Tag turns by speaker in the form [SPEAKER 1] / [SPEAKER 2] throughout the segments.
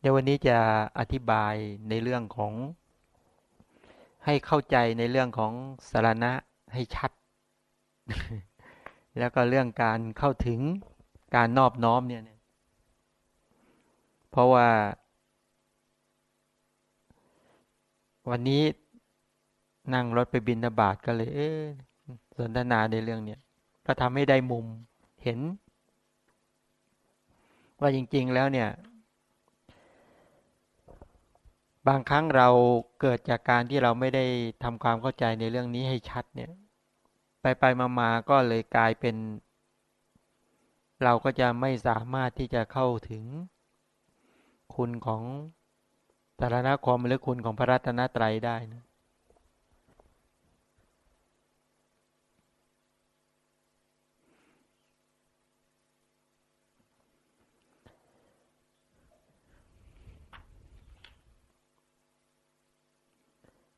[SPEAKER 1] เดี๋ยววันนี้จะอธิบายในเรื่องของ ให้เข้าใจในเรื่องของสารณะให้ชัด แล้วก็เรื่องการเข้าถึงการนอบน้อมเนี่ย เพราะว่า วันนี้นั่งรถไปบินบาตก็เลยเออสนทนาในเรื่องเนี้ยก็ทำให้ได้มุมเห็น ว่าจริง ๆ แล้วเนี่ย บางครั้งเราเกิดจากการที่เราไม่ได้ทำความเข้าใจในเรื่องนี้ให้ชัดเนี่ย ไปไปมาๆก็เลยกลายเป็น เราก็จะไม่สามารถที่จะเข้าถึงคุณของสารณคมหรือคุณของพระรัตนตรัยได้นะ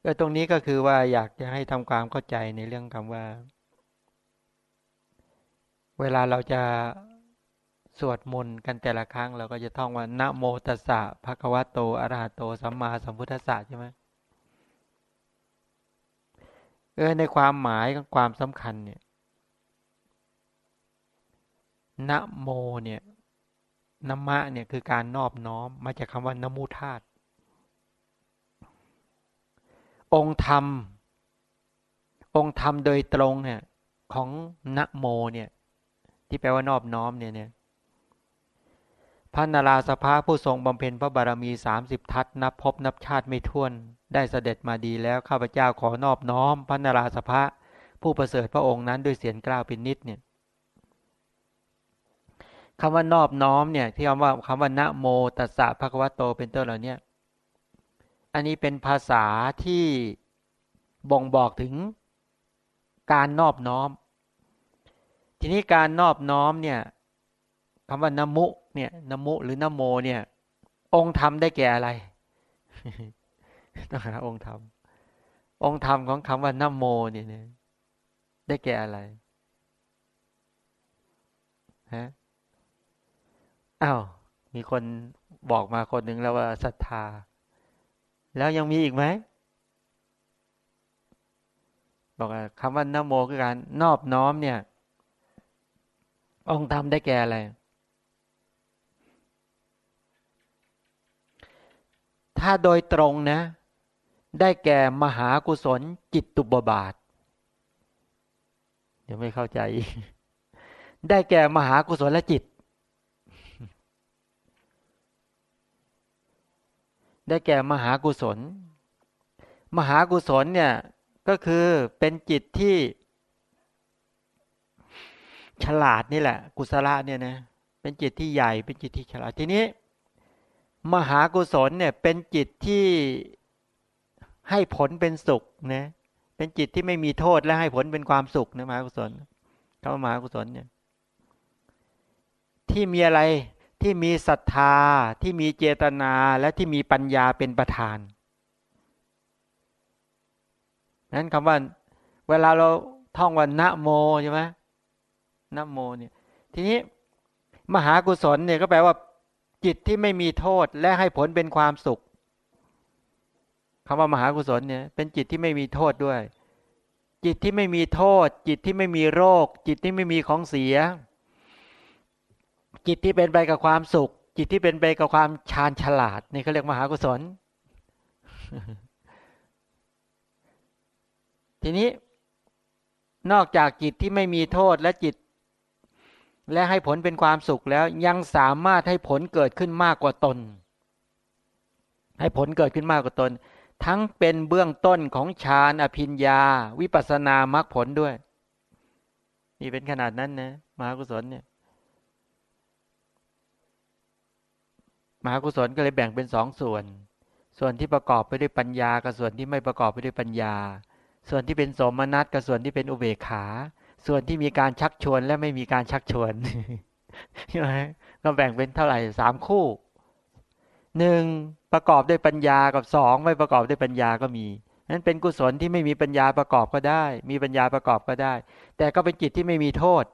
[SPEAKER 1] ก็ตรงนี้ก็คือว่าอยากจะให้ทำความเข้าใจในเรื่องคำว่า เวลาเราจะสวดมนต์กันแต่ละครั้ง เราก็จะท่องว่านะโมตัสสะภะคะวะโตอะระหะโตสัมมาสัมพุทธัสสะใช่ไหมเออในความหมายของความสำคัญเนี่ยนะโมเนี่ยนมะเนี่ยคือการนอบน้อมมาจากคำว่านมุธาต องค์ธรรม องค์ธรรมโดยตรงเนี่ย ของนะโมเนี่ย ที่แปลว่านอบน้อมเนี่ยเนี่ยพระนาราสภาผู้ทรงบำเพ็ญพระบารมีสามสิบทัศนับพบนับชาติไม่ท้วน ได้เสด็จมาดีแล้วข้าพเจ้าขอนอบน้อม พระนาราสภาผู้ประเสริฐพระองค์นั้นด้วยเสียงกล้าวเป็นนิดเนี่ยคำว่านอบน้อมเนี่ยที่คำว่าคำว่านะโมตัสสะภะคะวะโตเป็นต้นเหล่านี้ อันนี้เป็นภาษาที่บ่งบอกถึงการนอบน้อม ทีนี้การนอบน้อมเนี่ยคำว่านมุเนี่ยนมุหรือนโมเนี่ย องค์ธรรมได้แก่อะไรต้องหาองค์ธรรมองค์ธรรมของคำว่านโมเนี่ยได้แก่อะไรฮะอ้าวมีคนบอกมาคนหนึ่งแล้วว่าศรัทธา แล้วยังมีอีกไหมบอกคำว่านโมคือการนอบน้อมเนี่ย องค์ธรรมได้แก่อะไร ถ้าโดยตรงนะ ได้แก่มหากุศลจิตตุบบาทยังไม่เข้าใจ ได้แก่มหากุศลและจิต ได้แก่มหากุศล มหากุศลเนี่ยก็คือเป็นจิตที่ ฉลาดนี่แหละ กุศลเนี่ยนะเป็นจิตที่ใหญ่เป็นจิตที่ฉลาดทีนี้ มหากุศลเนี่ยเป็นจิตที่ให้ผลเป็นสุขนะเป็นจิตที่ไม่มีโทษและให้ผลเป็นความสุขนะมหากุศลคำว่ามหากุศลเนี่ยที่มีอะไร ที่มีศรัทธาที่มีเจตนาและที่มีปัญญาเป็นประธาน นั้นคำว่า เวลาเราท่องว่านะโมใช่ไหมนะโมเนี่ยทีนี้มหากุศลเนี่ยก็แปลว่า จิตที่ไม่มีโทษและให้ผลเป็นความสุขคำว่ามหากุศลเนี่ยเป็นจิตที่ไม่มีโทษด้วย จิตที่ไม่มีโทษ จิตที่ไม่มีโรค จิตที่ไม่มีของเสีย จิตที่เป็นไปกับความสุข จิตที่เป็นไปกับความชาญฉลาด นี่เขาเรียกมหากุศล ทีนี้นอกจากจิตที่ไม่มีโทษและจิต และให้ผลเป็นความสุขแล้วยังสามารถให้ผลเกิดขึ้นมากกว่าตน ให้ผลเกิดขึ้นมากกว่าตน ทั้งเป็นเบื้องต้นของฌานอภิญญา วิปัสสนามรรคผลด้วย นี่เป็นขนาดนั้นนะมหากุศลเนี่ย มหากุศลก็เลยแบ่งเป็นสองส่วน ส่วนที่ประกอบไปด้วยปัญญา กับส่วนที่ไม่ประกอบไปด้วยปัญญา ส่วนที่เป็นสมนัตกับส่วนที่เป็นอุเบกขา ส่วนที่มีการชักชวนและไม่มีการชักชวนใช่ไหมก็แบ่งเป็นเท่าไหร่สามคู่หนึ่งประกอบด้วยปัญญากับสองไม่ประกอบด้วยปัญญาก็มีนั้นเป็นกุศลที่ไม่มีปัญญาประกอบก็ได้ มีปัญญาประกอบก็ได้ แต่ก็เป็นจิตที่ไม่มีโทษ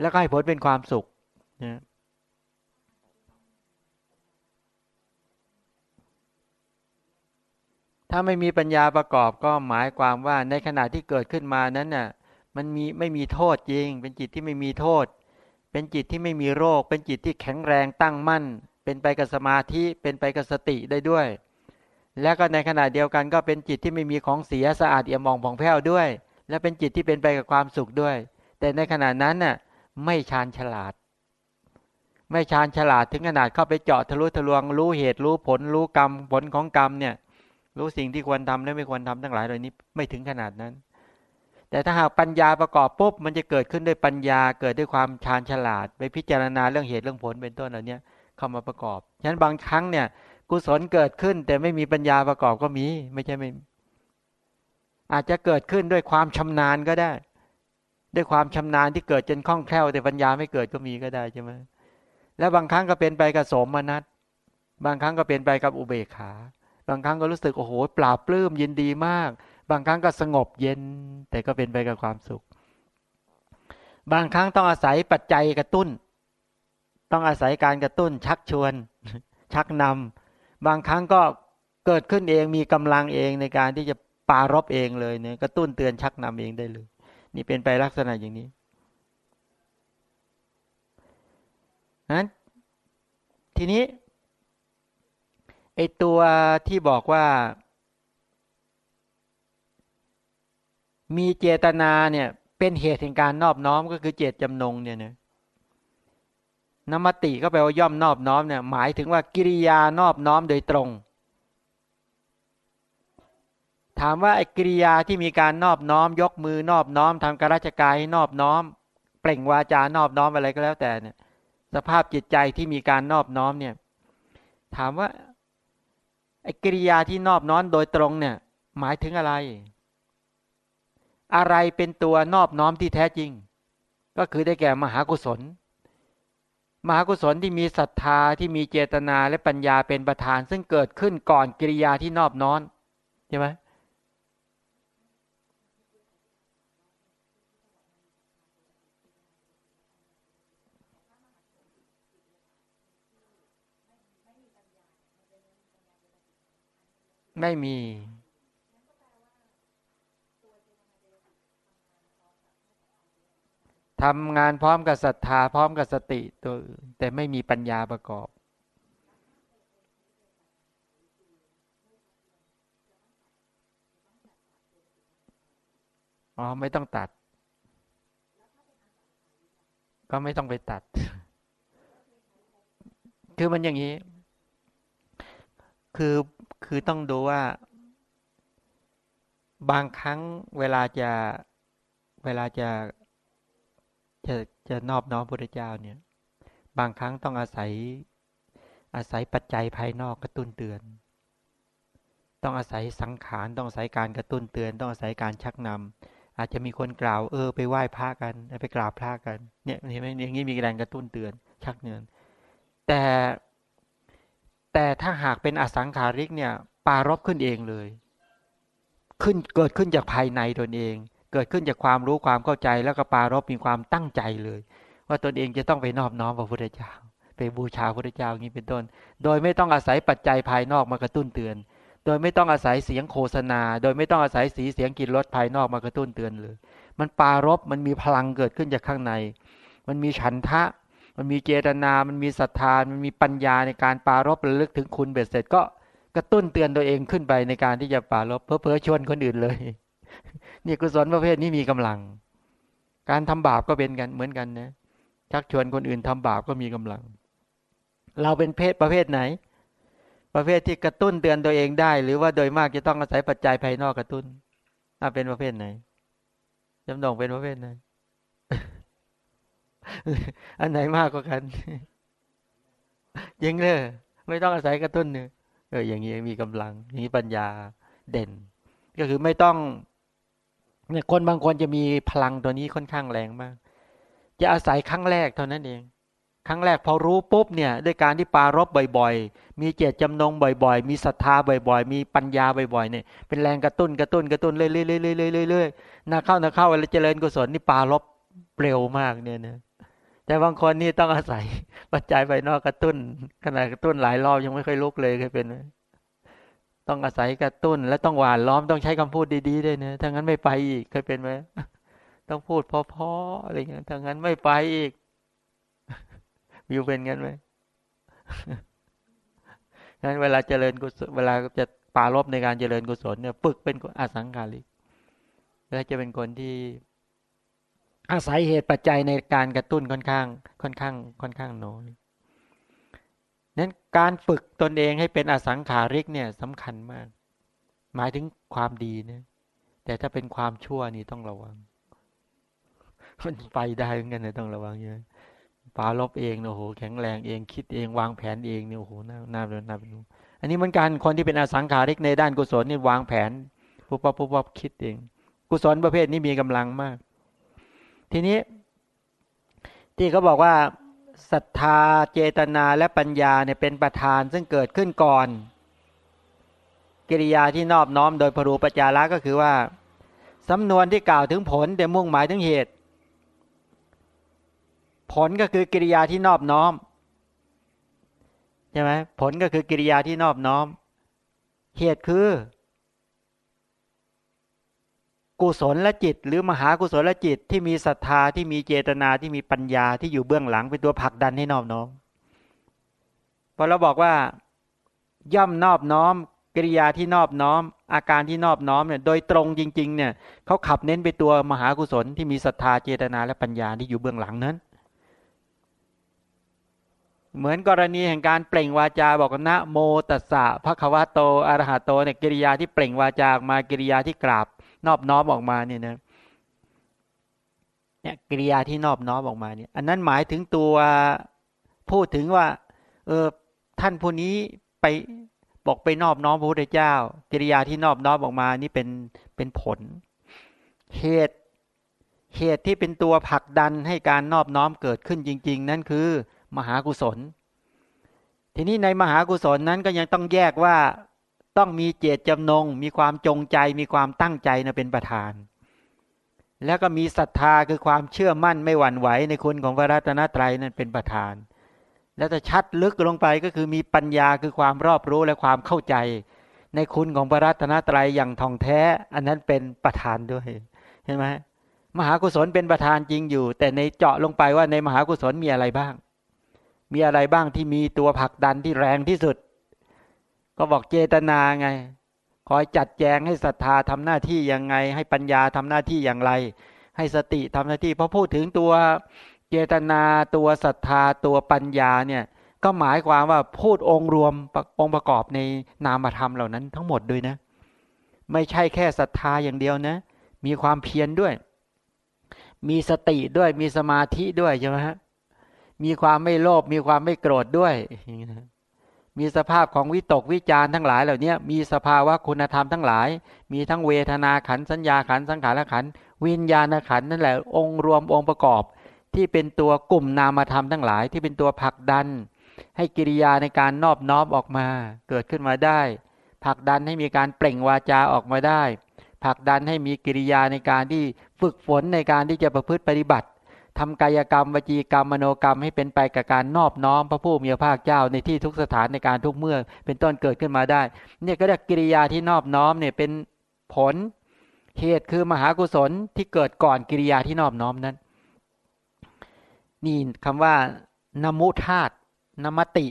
[SPEAKER 1] แล้วก็ให้ผลเป็นความสุขนะ ถ้าไม่มีปัญญาประกอบก็หมายความว่าในขณะที่เกิดขึ้นมานั้นน่ะมันมีไม่มีโทษจริง เป็นจิตที่ไม่มีโทษ เป็นจิตที่ไม่มีโรค เป็นจิตที่แข็งแรงตั้งมั่น เป็นไปกับสมาธิเป็นไปกับสติได้ด้วย และก็ในขณะเดียวกันก็เป็นจิตที่ไม่มีของเสียสะอาดเอี่ยมมองผ่องแผ้วด้วย และเป็นจิตที่เป็นไปกับความสุขด้วย แต่ในขณะนั้นน่ะไม่ชาญฉลาด ไม่ชาญฉลาดถึงขนาดเข้าไปเจาะทะลุทะลวงรู้เหตุรู้ผลรู้กรรมผลของกรรมเนี่ย รู้สิ่งที่ควรทำและไม่ควรทำทั้งหลายเหล่านี้ไม่ถึงขนาดนั้น แต่ถ้าหากปัญญาประกอบปุ๊บมันจะเกิดขึ้นด้วยปัญญาเกิดด้วยความชาญฉลาด ไปพิจารณาเรื่องเหตุเรื่องผลเป็นต้นเหล่านี้เข้ามาประกอบฉะนั้นบางครั้งเนี่ย กุศลเกิดขึ้น แต่ไม่มีปัญญาประกอบก็มี ไม่ใช่ไม่อาจจะเกิดขึ้นด้วยความชำนาญก็ได้ ด้วยความชำนาญที่เกิดจนคล่องแคล่ว แต่ปัญญาไม่เกิดก็มีก็ได้ใช่ไหมแล้วบางครั้งก็เป็นไปกับสมนัตบางครั้งก็เป็นไปกับอุเบกขา บางครั้งก็รู้สึกโอ้โหปราบปลื้มยินดีมาก บางครั้งก็สงบเย็น แต่ก็เป็นไปกับความสุข บางครั้งต้องอาศัยปัจจัยกระตุ้น ต้องอาศัยการกระตุ้น ชักชวน ชักนำบางครั้งก็เกิดขึ้นเองมีกำลังเองในการที่จะปารบเองเลยเนี่ยกระตุ้นเตือนชักนำเองได้เลย นี่เป็นไปลักษณะอย่างนี้นั้นทีนี้ ไอตัวที่บอกว่า มีเจตนาเนี่ยเป็นเหตุแห่งการนอบน้อมก็คือเจตจำนงเนี่ยนะนมติก็แปลว่าย่อมนอบน้อมเนี่ยหมายถึงว่ากิริยานอบน้อมโดยตรง ถามว่าไอ้กิริยาที่มีการนอบน้อม ยกมือนอบน้อมทำการราชการนอบน้อม เปล่งวาจานอบน้อมอะไรก็แล้วแต่เนี่ย สภาพจิตใจที่มีการนอบน้อมเนี่ย ถามว่า กิริยาที่นอบน้อมโดยตรงเนี่ย หมายถึงอะไร อะไรเป็นตัวนอบน้อมที่แท้จริง ก็คือได้แก่มหากุศล มหากุศลที่มีศรัทธาที่มีเจตนาและปัญญาเป็นประธาน ซึ่งเกิดขึ้นก่อนกิริยาที่นอบน้อมใช่ไหม ไม่มี ทำงานพร้อมกับศรัทธาพร้อมกับสติตัวแต่ไม่มีปัญญาประกอบ อ๋อ ไม่ต้องตัด ก็ไม่ต้องไปตัด คือมันอย่างนี้ คือ คือต้องดูว่า บางครั้งเวลาจะเวลาจะจะจะนอบน้อมพระเจ้าเนี่ย บางครั้งต้องอาศัย อาศัยปัจจัยภายนอกกระตุ้นเตือน ต้องอาศัยสังขารต้องอาศัยการกระตุ้นเตือน ต้องอาศัยการชักนำอาจจะมีคนกล่าวเออ ไปไหว้พระกัน ไปกราบพระกันเนี่ยเห็นไหมอย่างนี้มีแรงกระตุ้นเตือน ชักเนือนแต่ แต่ถ้าหากเป็นอสังขาริกเนี่ยปารบขึ้นเองเลย ขึ้นเกิดขึ้นจากภายในตนเอง เกิดขึ้นจากความรู้ความเข้าใจแล้วก็ปารบมีความตั้งใจเลย ว่าตนเองจะต้องไปนอบน้อมพระพุทธเจ้าไปบูชาพระพุทธเจ้าอย่างนี้เป็นต้น โดยไม่ต้องอาศัยปัจจัยภายนอกมากระตุ้นเตือน โดยไม่ต้องอาศัยเสียงโฆษณา โดยไม่ต้องอาศัยสีเสียงกินรสภายนอกมากระตุ้นเตือนเลย มันปารบมันมีพลังเกิดขึ้นจากข้างใน มันมีฉันทะ มันมีเจตนา มันมีศรัทธา มันมีปัญญาในการปารบระลึกถึงคุณเบ็ดเสร็จก็กระตุ้นเตือนตัวเองขึ้นไปในการที่จะปารบเพื่อเพื่อชวนคนอื่นเลย นี่กุศลประเภทนี้มีกำลัง การทำบาปก็เป็นกันเหมือนกันนะชักชวนคนอื่นทำบาปก็มีกำลัง เราเป็นเพศประเภทไหน ประเภทที่กระตุ้นเตือนตัวเองได้ หรือว่าโดยมากจะต้องอาศัยปัจจัยภายนอกกระตุ้นอ่าเป็นประเภทไหนจำนงเป็นประเภทไหน อันไหนมากกว่ากันยิงเลยไม่ต้องอาศัยกระตุ้นเนี่ยเอออย่างนี้มีกำลังอย่างนี้ปัญญาเด่น ก็คือไม่ต้องเนี่ยคนบางคนจะมีพลังตัวนี้ค่อนข้างแรงมาก จะอาศัยครั้งแรกเท่านั้นเอง ครั้งแรกพอรู้ปุ๊บเนี่ย ด้วยการที่ปารบบ่อย ๆ มีเจตจำนงบ่อย ๆ มีศรัทธาบ่อย ๆ มีปัญญาบ่อยๆเนี่ยเป็นแรงกระตุ้นกระตุ้นกระตุ้นเรื่อยๆๆๆๆๆนาเข้านาเข้าเวลาเจริญกุศลนี่ปารบเร็วมากเนี่ยนะ แต่บางคนนี่ต้องอาศัย ปัจจัยภายนอกกระตุ้น ขนาดกระตุ้นหลายรอบยังไม่ค่อยลุกเลยเคยเป็นไหมต้องอาศัยกระตุ้น และต้องหวานล้อมต้องใช้คำพูดดีๆด้วยนะถ้างั้นไม่ไปอีกเคยเป็นไหมต้องพูดเพอๆอะไรเงี้ยถ้างั้นไม่ไปอีกวิวเป็นกันไหมงั้นเวลาเจริญกุศลเวลาจะปาลบในการเจริญกุศลเนี่ยปึกเป็นอสังขาริกแล้วจะเป็นคนที่ อาศัยเหตุปัจจัยในการกระตุ้นค่อนข้าง ค่อนข้าง ค่อนข้างน้อยนั้นการฝึกตนเองให้เป็นอสังขาริกเนี่ยสำคัญมาก หมายถึงความดีนี่ยแต่ถ้าเป็นความชั่วนี่ต้องระวังมันไปได้เหมือนกันนะต้องระวังเยอะปาลบเองโอ้โหแข็งแรงเองคิดเองวางแผนเองเนี่ยโอ้โหน่าน่าเป็นน่าเป็นอันนี้เหมือนกันคนที่เป็นอสังขาริกในด้านกุศลนี่วางแผนปุ๊บปั๊บปุ๊บปั๊บคิดเอง กุศลประเภทนี้มีกำลังมาก ทีนี้ ที่เขาบอกว่าศรัทธาเจตนาและปัญญาเนี่ยเป็นประธานซึ่งเกิดขึ้นก่อน กิริยาที่นอบน้อมโดยพรูปจาระก็คือว่าสำนวนที่กล่าวถึงผลแต่มุ่งหมายถึงเหตุ ผลก็คือกิริยาที่นอบน้อมใช่ไหมผลก็คือกิริยาที่นอบน้อม เหตุคือ กุศลและจิต หรือมหากุศลและจิตที่มีศรัทธาที่มีเจตนาที่มีปัญญาที่อยู่เบื้องหลังเป็นตัวผลักดันให้นอบน้อมพอเราบอกว่า ย่อมนอบน้อมกิริยาที่นอบน้อม อาการที่นอบน้อมเนี่ยโดยตรงจริง ๆ เนี่ยเขาขับเน้นไปตัวมหากุศลที่มีศรัทธาเจตนาและปัญญาที่อยู่เบื้องหลังนั้น เหมือนกรณีแห่งการเปล่งวาจาบอกนะโมตัสสะพระควะโตอรหะโตเนี่ยกิริยาที่เปล่งวาจาออกมากิริยาที่กราบ นอบน้อมออกมาเนี่ยนะเนี่ยกิริยาที่นอบน้อมออกมาเนี่ย อันนั้นหมายถึงตัวพูดถึงว่า เออท่านผู้นี้ไปบอกไปนอบน้อมพระพุทธเจ้า กิริยาที่นอบน้อมออกมานี่เป็นเป็นผล เหตุเหตุที่เป็นตัวผลักดันให้การนอบน้อมเกิดขึ้นจริง ๆ นั่นคือ มหากุศล ทีนี้ในมหากุศลนั้นก็ยังต้องแยกว่า ต้องมีเจตจำนง มีความจงใจ มีความตั้งใจนะเป็นประธาน แล้วก็มีศรัทธาคือความเชื่อมั่นไม่หวั่นไหวในคุณของพระรัตนตรัยนั้นเป็นประธาน แล้วจะชัดลึกลงไปก็คือมีปัญญาคือความรอบรู้และความเข้าใจ ในคุณของพระรัตนตรัยอย่างท่องแท้ อันนั้นเป็นประธานด้วยเห็นไหมมหากุศลเป็นประธานจริงอยู่ แต่ในเจาะลงไปว่าในมหากุศลมีอะไรบ้าง มีอะไรบ้างที่มีตัวผลักดันที่แรงที่สุด ก็บอกเจตนาไง คอยจัดแจงให้ศรัทธาทำหน้าที่ยังไง ให้ปัญญาทำหน้าที่อย่างไร ให้สติทำหน้าที่พอพูดถึงตัวเจตนาตัวศรัทธาตัวปัญญาเนี่ยก็หมายความว่าพูดองค์รวมองค์ประกอบในนามธรรมเหล่านั้นทั้งหมดด้วยนะ ไม่ใช่แค่ศรัทธาอย่างเดียวนะ มีความเพียรด้วย มีสติด้วยมีสมาธิด้วยใช่ไหมฮะมีความไม่โลภมีความไม่โกรธด้วย มีสภาพของวิตกวิจารทั้งหลายเหล่านี้มีสภาวะคุณธรรมทั้งหลาย มีทั้งเวทนาขันสัญญาขันสังขารขันวิญญาณขันนั่นแหละองค์รวมองค์ประกอบ ที่เป็นตัวกลุ่มนามธรรมทั้งหลาย ที่เป็นตัวผลักดัน ให้กิริยาในการนอบน้อมออกมา เกิดขึ้นมาได้ผลักดันให้มีการเปล่งวาจาออกมาได้ผลักดันให้มีกิริยาในการที่ฝึกฝนในการที่จะประพฤติปฏิบัติ ทำกายกรรมวจีกรรมมโนกรรมให้เป็นไปกับการนอบน้อมพระผู้มีพระภาคเจ้าในที่ทุกสถานในการทุกเมื่อเป็นต้นเกิดขึ้นมาได้ เนี่ยก็เรียกกิริยาที่นอบน้อมเนี่ยเป็นผลเหตุคือมหากุศลที่เกิดก่อนกิริยาที่นอบน้อมนั้น นี่คำว่านมุธาตนมติ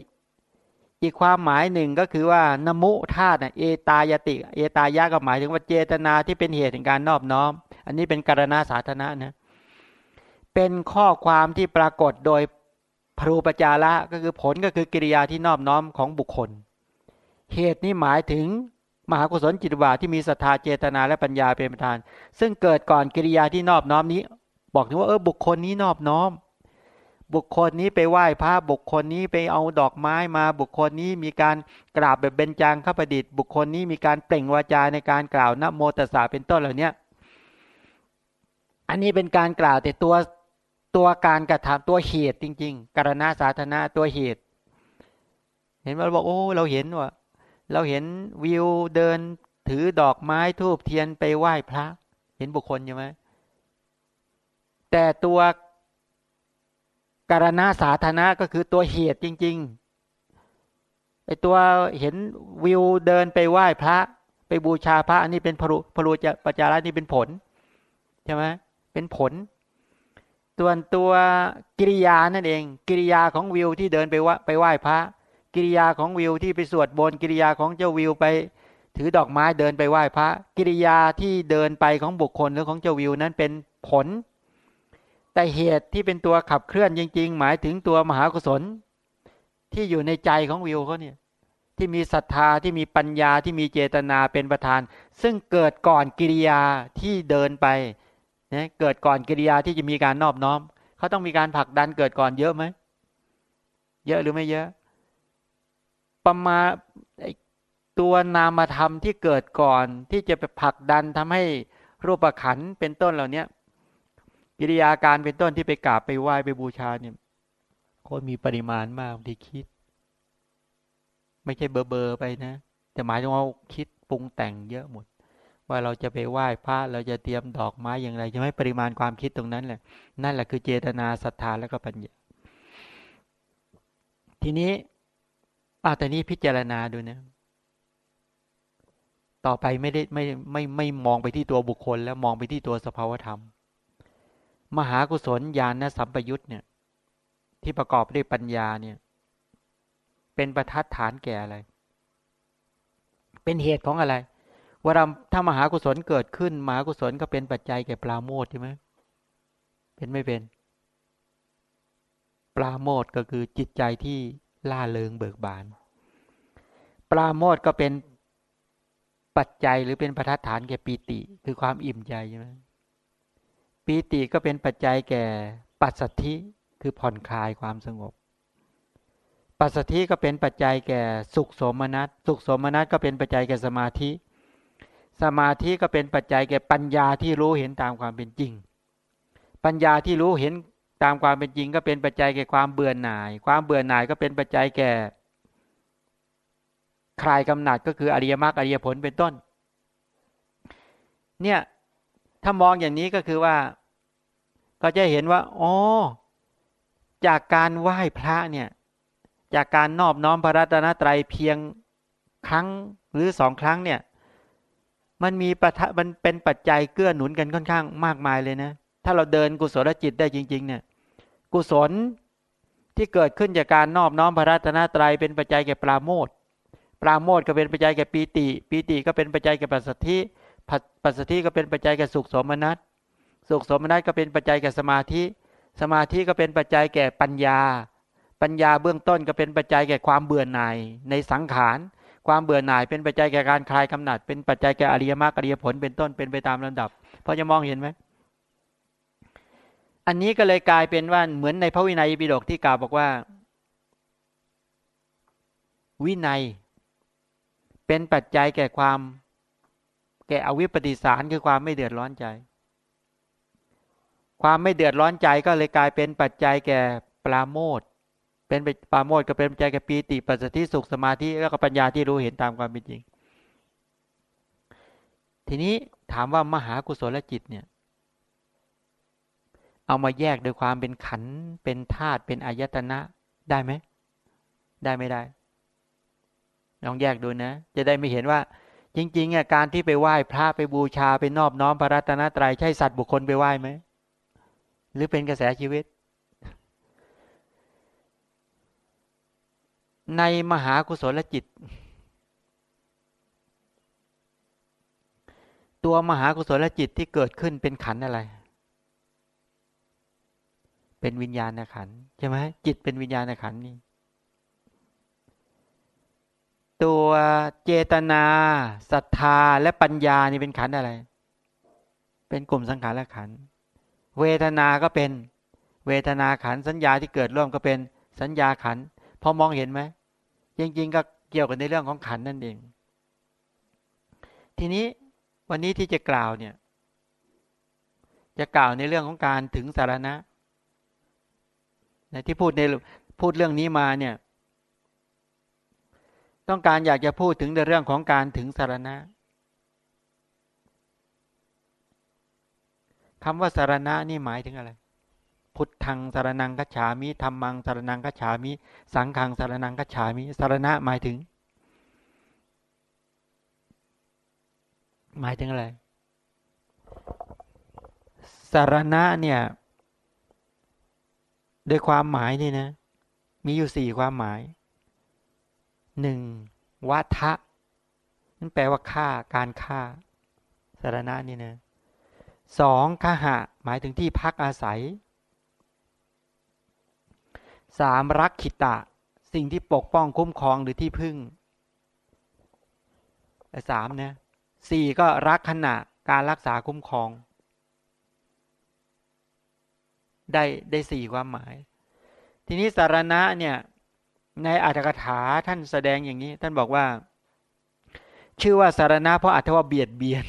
[SPEAKER 1] อีกความหมายหนึ่งก็คือว่านมุธาตุเอตายติ เอตายะก็หมายถึงว่าเจตนาที่เป็นเหตุแห่งการนอบน้อม อันนี้เป็นการณาสาธารณะนะ เป็นข้อความที่ปรากฏโดยพรูปจาระก็คือผลก็คือกิริยาที่นอบน้อมของบุคคล เหตุนี้หมายถึงมหากุศลจิตวาที่มีศรัทธาเจตนาและปัญญาเป็นประธาน ซึ่งเกิดก่อนกิริยาที่นอบน้อมนี้ บอกถึงว่าเออบุคคลนี้นอบน้อม บุคคลนี้ไปไหว้พระบุคคลนี้ไปเอาดอกไม้มา บุคคลนี้มีการกราบแบบเบญจางข้าประดิษฐ์บุคคลนี้มีการเปล่งวาจาในการกล่าวนะโมตสาเป็นต้นเหล่านี้อันนี้เป็นการกล่าวแต่ตัว ตัวการกระทำตัวเหตุจริง ๆกรณาสาธารณะตัวเหตุ เห็นว่าบอกโอ้เราเห็นว่าเราเห็นวิวเดินถือดอกไม้ทูบเทียนไปไหว้พระ เห็นบุคคลใช่ไหมแต่ตัวกรณาสาธารณะก็คือตัวเหตุจริงๆไอตัวเห็นวิวเดินไปไหว้พระ ไปบูชาพระอันนี้เป็นพรุพรุจะปัจจาระนี่เป็นผลใช่ไหมเป็นผล ตัวนตัวกิริยานั่นเอง กิริยาของวิวที่เดินไปว่าไปไหว้พระ กิริยาของวิวที่ไปสวดบนกิริยาของเจ้าวิวไป ถือดอกไม้เดินไปไหว้พระ กิริยาที่เดินไปของบุคคลหรือของเจ้าวิวนั้นเป็นผล แต่เหตุที่เป็นตัวขับเคลื่อนจริง ๆ หมายถึงตัวมหากุศล ที่อยู่ในใจของวิวเขาเนี่ยที่มีศรัทธาที่มีปัญญาที่มีเจตนาเป็นประธาน ซึ่งเกิดก่อนกิริยาที่เดินไป นะเกิดก่อนกิริยาที่จะมีการนอบน้อมเขาต้องมีการผลักดันเกิดก่อนเยอะไหมเยอะหรือไม่เยอะ ประมาตัวนามธรรมที่เกิดก่อนที่จะไปผลักดันทำให้รูปขันเป็นต้นเหล่านี้กิริยาการเป็นต้นที่ไปกราบไปไหว้ไปบูชาเนี่ยคนมีปริมาณมากที่คิด ไม่ใช่เบอร์เบอร์ไปนะ แต่หมายถึงว่าคิดปรุงแต่งเยอะหมด ว่าเราจะไปไหว้พระเราจะเตรียมดอกไม้อย่างไรจะไม่ปริมาณความคิดตรงนั้นแหละ นั่นแหละคือเจตนาศรัทธาแล้วก็ปัญญา ทีนี้อาแต่นี้พิจารณาดูนะต่อไปไม่ได้ไม่ไม่ไม่มองไปที่ตัวบุคคล แล้วมองไปที่ตัวสภาวธรรม มหากุศลญาณสัมปยุตเนี่ย ที่ประกอบด้วยปัญญาเนี่ย เป็นประทัดฐานแก่อะไร เป็นเหตุของอะไร ว่าถ้ามหากุศลเกิดขึ้นมหากุศลก็เป็นปัจจัยแก่ปลาโมดใช่ไหมเป็นไม่เป็นปลาโมดก็คือจิตใจที่ล่าเริงเบิกบานปลาโมดก็เป็นปัจจัยหรือเป็นประทัดฐานแก่ปีติ คือความอิ่มใจใช่ไหมปีติก็เป็นปัจจัยแก่ปัสสัทธิคือผ่อนคลายความสงบ ปัสสัทธิก็เป็นปัจจัยแก่สุขสมนัตสุขสมนัตก็เป็นปัจจัยแก่สมาธิ สมาธิก็เป็นปัจจัยแก่ปัญญาที่รู้เห็นตามความเป็นจริง ปัญญาที่รู้เห็นตามความเป็นจริง ก็เป็นปัจจัยแก่ความเบื่อหน่าย ความเบื่อหน่ายก็เป็นปัจจัยแก่คลายกำหนัดก็คืออริยมรรคอริยผลเป็นต้น เนี่ยถ้ามองอย่างนี้ก็คือว่า ก็จะเห็นว่าอ๋อจากการไหว้พระเนี่ย จากการนอบน้อมพระรัตนตรัยเพียงครั้งหรือสองครั้งเนี่ย มันมีประทะมันเป็นปัจจัยเกื้อหนุนกันค่อนข้างมากมายเลยนะ ถ้าเราเดินกุศลจิตได้จริง ๆ เนี่ย กุศลที่เกิดขึ้นจากการนอบน้อมพระรัตนตรัยเป็นปัจจัยแก่ปราโมทปราโมทก็เป็นปัจจัยแก่ปีติ ปีติก็เป็นปัจจัยแก่ปัสสธิปัสสธิก็เป็นปัจจัยแก่สุขสมนัตสุขสมนัตก็เป็นปัจจัยแก่สมาธิ สมาธิก็เป็นปัจจัยแก่ปัญญา ปัญญาเบื้องต้นก็เป็นปัจจัยแก่ความเบื่อหน่ายในสังขาร ความเบื่อหน่ายเป็นปัจจัยแก่การคลายกำหนัด เป็นปัจจัยแก่อริยมรรคอริยผลเป็นต้นเป็นไปตามลำดับพอจะมองเห็นไหมอันนี้ก็เลยกลายเป็นว่าเหมือนในพระวินัยปิฎกที่กล่าวบอกว่า วินัย เป็นปัจจัยแก่ความ แก่อวิปปิสารคือความไม่เดือดร้อนใจ ความไม่เดือดร้อนใจก็เลยกลายเป็นปัจจัยแก่ปราโมท เป็นปาโมดก็เป็นใจกับปีติปัสสติสุขสมาธิแล้วก็ปัญญาที่รู้เห็นตามความเป็นจริง ทีนี้ถามว่ามหากุศลจิตเนี่ย เอามาแยกโดยความเป็นขันเป็นธาตุเป็นอายตนะได้ไหมได้ไม่ได้ ลองแยกดูนะ จะได้ไม่เห็นว่า จริงๆอะการที่ไปไหว้พระไปบูชาไปนอบน้อมพระรัตนตรัยใช่สัตว์บุคคลไปไหว้ไหมหรือเป็นกระแสชีวิต ในมหากุศลจิต ตัวมหากุศลจิตที่เกิดขึ้นเป็นขันอะไร เป็นวิญญาณขันใช่ไหมจิตเป็นวิญญาณขันนี่ตัวเจตนาศรัทธาและปัญญานี่เป็นขันอะไร เป็นกลุ่มสังขารละขัน เวทนาก็เป็นเวทนาขันสัญญาที่เกิดร่วมก็เป็นสัญญาขัน พอมองเห็นไหมจริงๆก็เกี่ยวกันในเรื่องของขันนั่นเอง ทีนี้วันนี้ที่จะกล่าวเนี่ย จะกล่าวในเรื่องของการถึงสารณะนที่พูดในพูดเรื่องนี้มาเนี่ย ต้องการอยากจะพูดถึงในเรื่องของการถึงสารณะคำว่าสารณะนี่หมายถึงอะไร พุทธังสารนังกัจฉามิธรรมังสารนังกัจฉามิ สังฆังสารนังกัจฉามิสารณะหมายถึง หมายถึงอะไรสารณะเนี่ยโดยความหมายนี่นะ มีอยู่สี่ความหมายหนึ่งวัฏะนั่นแปลว่าฆ่าการฆ่าสารณะนี่นะสองขหะ หมายถึงที่พักอาศัย สามรักขิตะ สิ่งที่ปกป้องคุ้มครองหรือที่พึ่งสามเนี่ยสี่ก็รักขณะการรักษาคุ้มครอง ได้ได้สี่ความหมาย ทีนี้สารณะเนี่ยในอัตถกถาท่านแสดงอย่างนี้ ท่านบอกว่า ชื่อว่าสารณะเพราะอัตว่าเบียดเบียน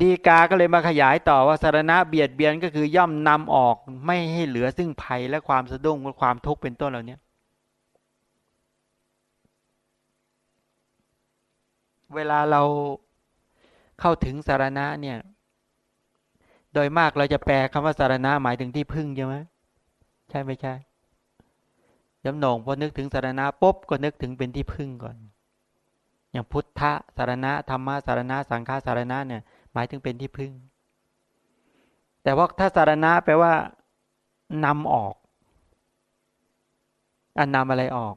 [SPEAKER 1] ดีกาก็เลยมาขยายต่อว่าสารณะเบียดเบียนก็คือย่อมนำออกไม่ให้เหลือซึ่งภัยและความสะดุ้งความทุกข์เป็นต้นเหล่านี้เวลาเราเข้าถึงสารณะเนี่ย โดยมากเราจะแปลคำว่าสารณะหมายถึงที่พึ่งใช่ไหมใช่ไม่ใช่ย้ำหนงพอนึกถึงสารณะปุ๊บก็นึกถึงเป็นที่พึ่งก่อน อย่างพุทธะสารณะธรรมะสารณะสังฆาสารณะเนี่ย หมายถึงเป็นที่พึ่ง แต่ว่าถ้าสารณะแปลว่านำออก อันนำอะไรออก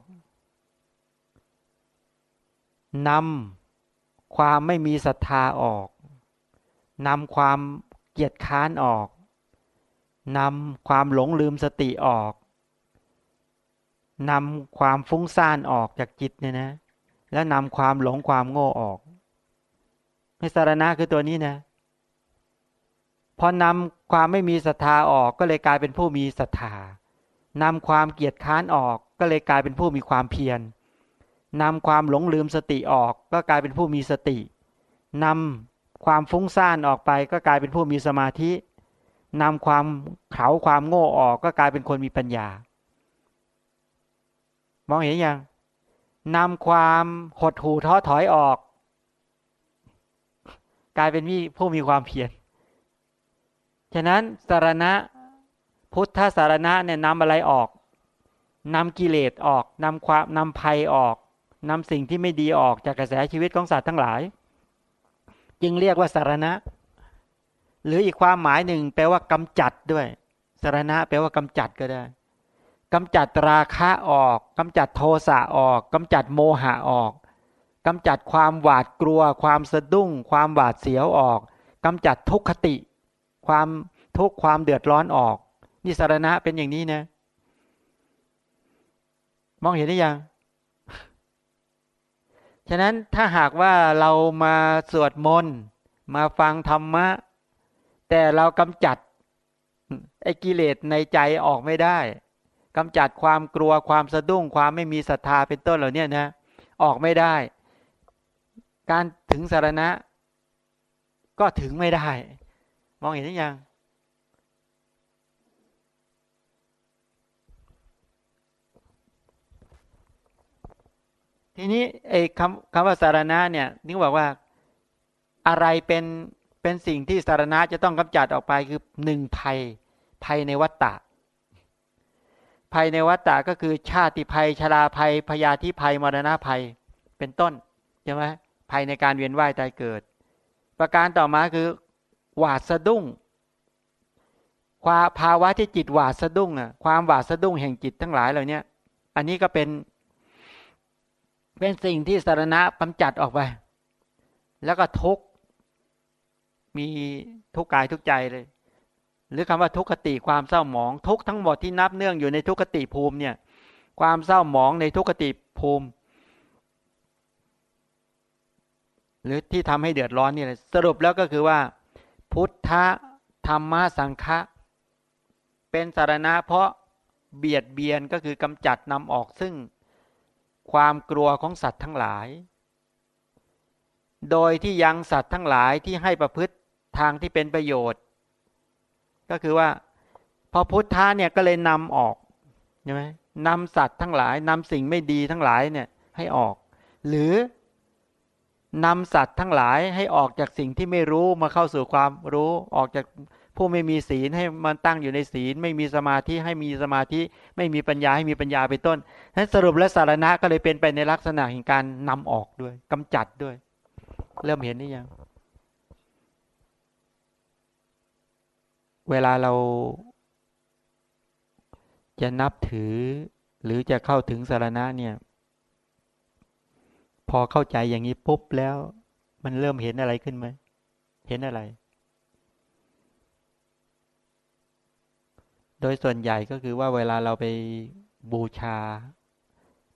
[SPEAKER 1] นำความไม่มีศรัทธาออกนำความเกียจค้านออกนำความหลงลืมสติออกนำความฟุ้งซ่านออกจากจิตเนี่ยนะ แล้วนำความหลงความโง่ออก ในสารณะคือตัวนี้นะพอนำความไม่มีศรัทธาออกก็เลยกลายเป็นผู้มีศรัทธานำความเกียจค้านออกก็เลยกลายเป็นผู้มีความเพียรนำความหลงลืมสติออกก็กลายเป็นผู้มีสตินำความฟุ้งซ่านออกไปก็กลายเป็นผู้มีสมาธินำความเขาความโง่ออกก็กลายเป็นคนมีปัญญา มองเห็นยังนำความหดหู่ท้อถอยออก กลายเป็นมีผู้มีความเพียรฉะนั้นสารณะพุทธสารณะเนี่ยนำอะไรออกนำกิเลสออกนำความนำภัยออกนำสิ่งที่ไม่ดีออกจากกระแสชีวิตของสัตว์ทั้งหลาย จึงเรียกว่าสารณะ หรืออีกความหมายหนึ่งแปลว่ากำจัดด้วยสารณะแปลว่ากำจัดก็ได้กำจัดราคะออกกำจัดโทสะออกกำจัดโมหะออก กำจัดความหวาดกลัว ความสะดุ้ง ความหวาดเสียวออกกำจัดทุกขติ ความทุกความเดือดร้อนออก นี่สารณะเป็นอย่างนี้นะ มองเห็นได้ยัง ฉะนั้นถ้าหากว่าเรามาสวดมนต์มาฟังธรรมะ แต่เรากำจัดไอ้กิเลสในใจออกไม่ได้กำจัดความกลัวความสะดุ้ง ความไม่มีศรัทธาเป็นต้นเหล่านี้นะ ออกไม่ได้ การถึงสารณะ ก็ถึงไม่ได้ มองเห็นหรือยังทีนี้ไอ้คำคำว่าสารณะเนี่ยนี่บอกว่าอะไรเป็นเป็นสิ่งที่สารณะจะต้องกำจัดออกไปคือหนึ่งภัยภัยในวัฏฏะภัยในวัฏฏะก็คือชาติภัยชราภัยพยาธิภัยมรณะภัยเป็นต้นใช่ไหม ภัยในการเวียนว่ายตายเกิด ประการต่อมาคือ หวาดสะดุ้งความภาวะที่จิตหวาดสะดุ้งอะความหวาดสะดุ้งแห่งจิตทั้งหลายเหล่านี้อันนี้ก็เป็นเป็นสิ่งที่สารณะกำจัดออกไป แล้วก็ทุกมีทุกกายทุกใจเลย หรือคำว่าทุกขติความเศร้าหมอง ทุกทั้งหมดที่นับเนื่องอยู่ในทุกขติภูมิเนี่ย ความเศร้าหมองในทุกขติภูมิ หรือที่ทำให้เดือดร้อนนี่แหละสรุปแล้วก็คือว่า พุทธธรรมสังฆะเป็นสารณะเพราะเบียดเบียนก็คือกำจัดนำออกซึ่งความกลัวของสัตว์ทั้งหลาย โดยที่ยังสัตว์ทั้งหลายที่ให้ประพฤติทางที่เป็นประโยชน์ ก็คือว่าพอพุทธะเนี่ยก็เลยนำออกใช่ไหมนำสัตว์ทั้งหลายนำสิ่งไม่ดีทั้งหลายเนี่ยให้ออก หรือ นำสัตว์ทั้งหลายให้ออกจากสิ่งที่ไม่รู้มาเข้าสู่ความรู้ออกจากผู้ไม่มีศีลให้มันตั้งอยู่ในศีล ไม่มีสมาธิให้มีสมาธิ ไม่มีปัญญาให้มีปัญญาเป็นต้นนั้นสรุปและสารณะก็เลยเป็นไปในลักษณะแห่งการนำออกด้วยกำจัดด้วย เริ่มเห็นนี่ยัง เวลาเรา จะนับถือ หรือจะเข้าถึงสารณะเนี่ย อเข้าใจอย่างนี้ปุ๊บแล้ว มันเริ่มเห็นอะไรขึ้นไหม เห็นอะไร โดยส่วนใหญ่ก็คือว่าเวลาเราไปบูชา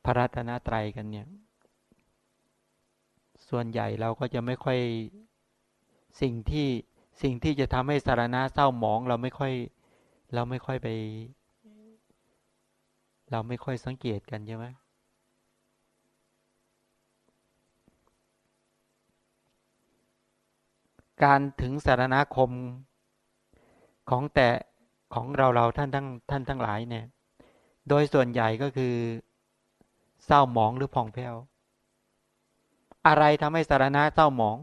[SPEAKER 1] พระรัตนตรัยกันเนี่ย ส่วนใหญ่เราก็จะไม่ค่อยสิ่งที่สิ่งที่จะทำให้สารณะเศร้าหมองเราไม่ค่อย เราไม่ค่อยไป เราไม่ค่อยสังเกตกันใช่ไหม การถึงสารณคมของแต่ของเราเราท่านทั้งท่านทั้งหลายเนี่ย โดยส่วนใหญ่ก็คือเศร้าหมองหรือผ่องแผ้ว อะไรทำให้สารณะเศร้าหมอง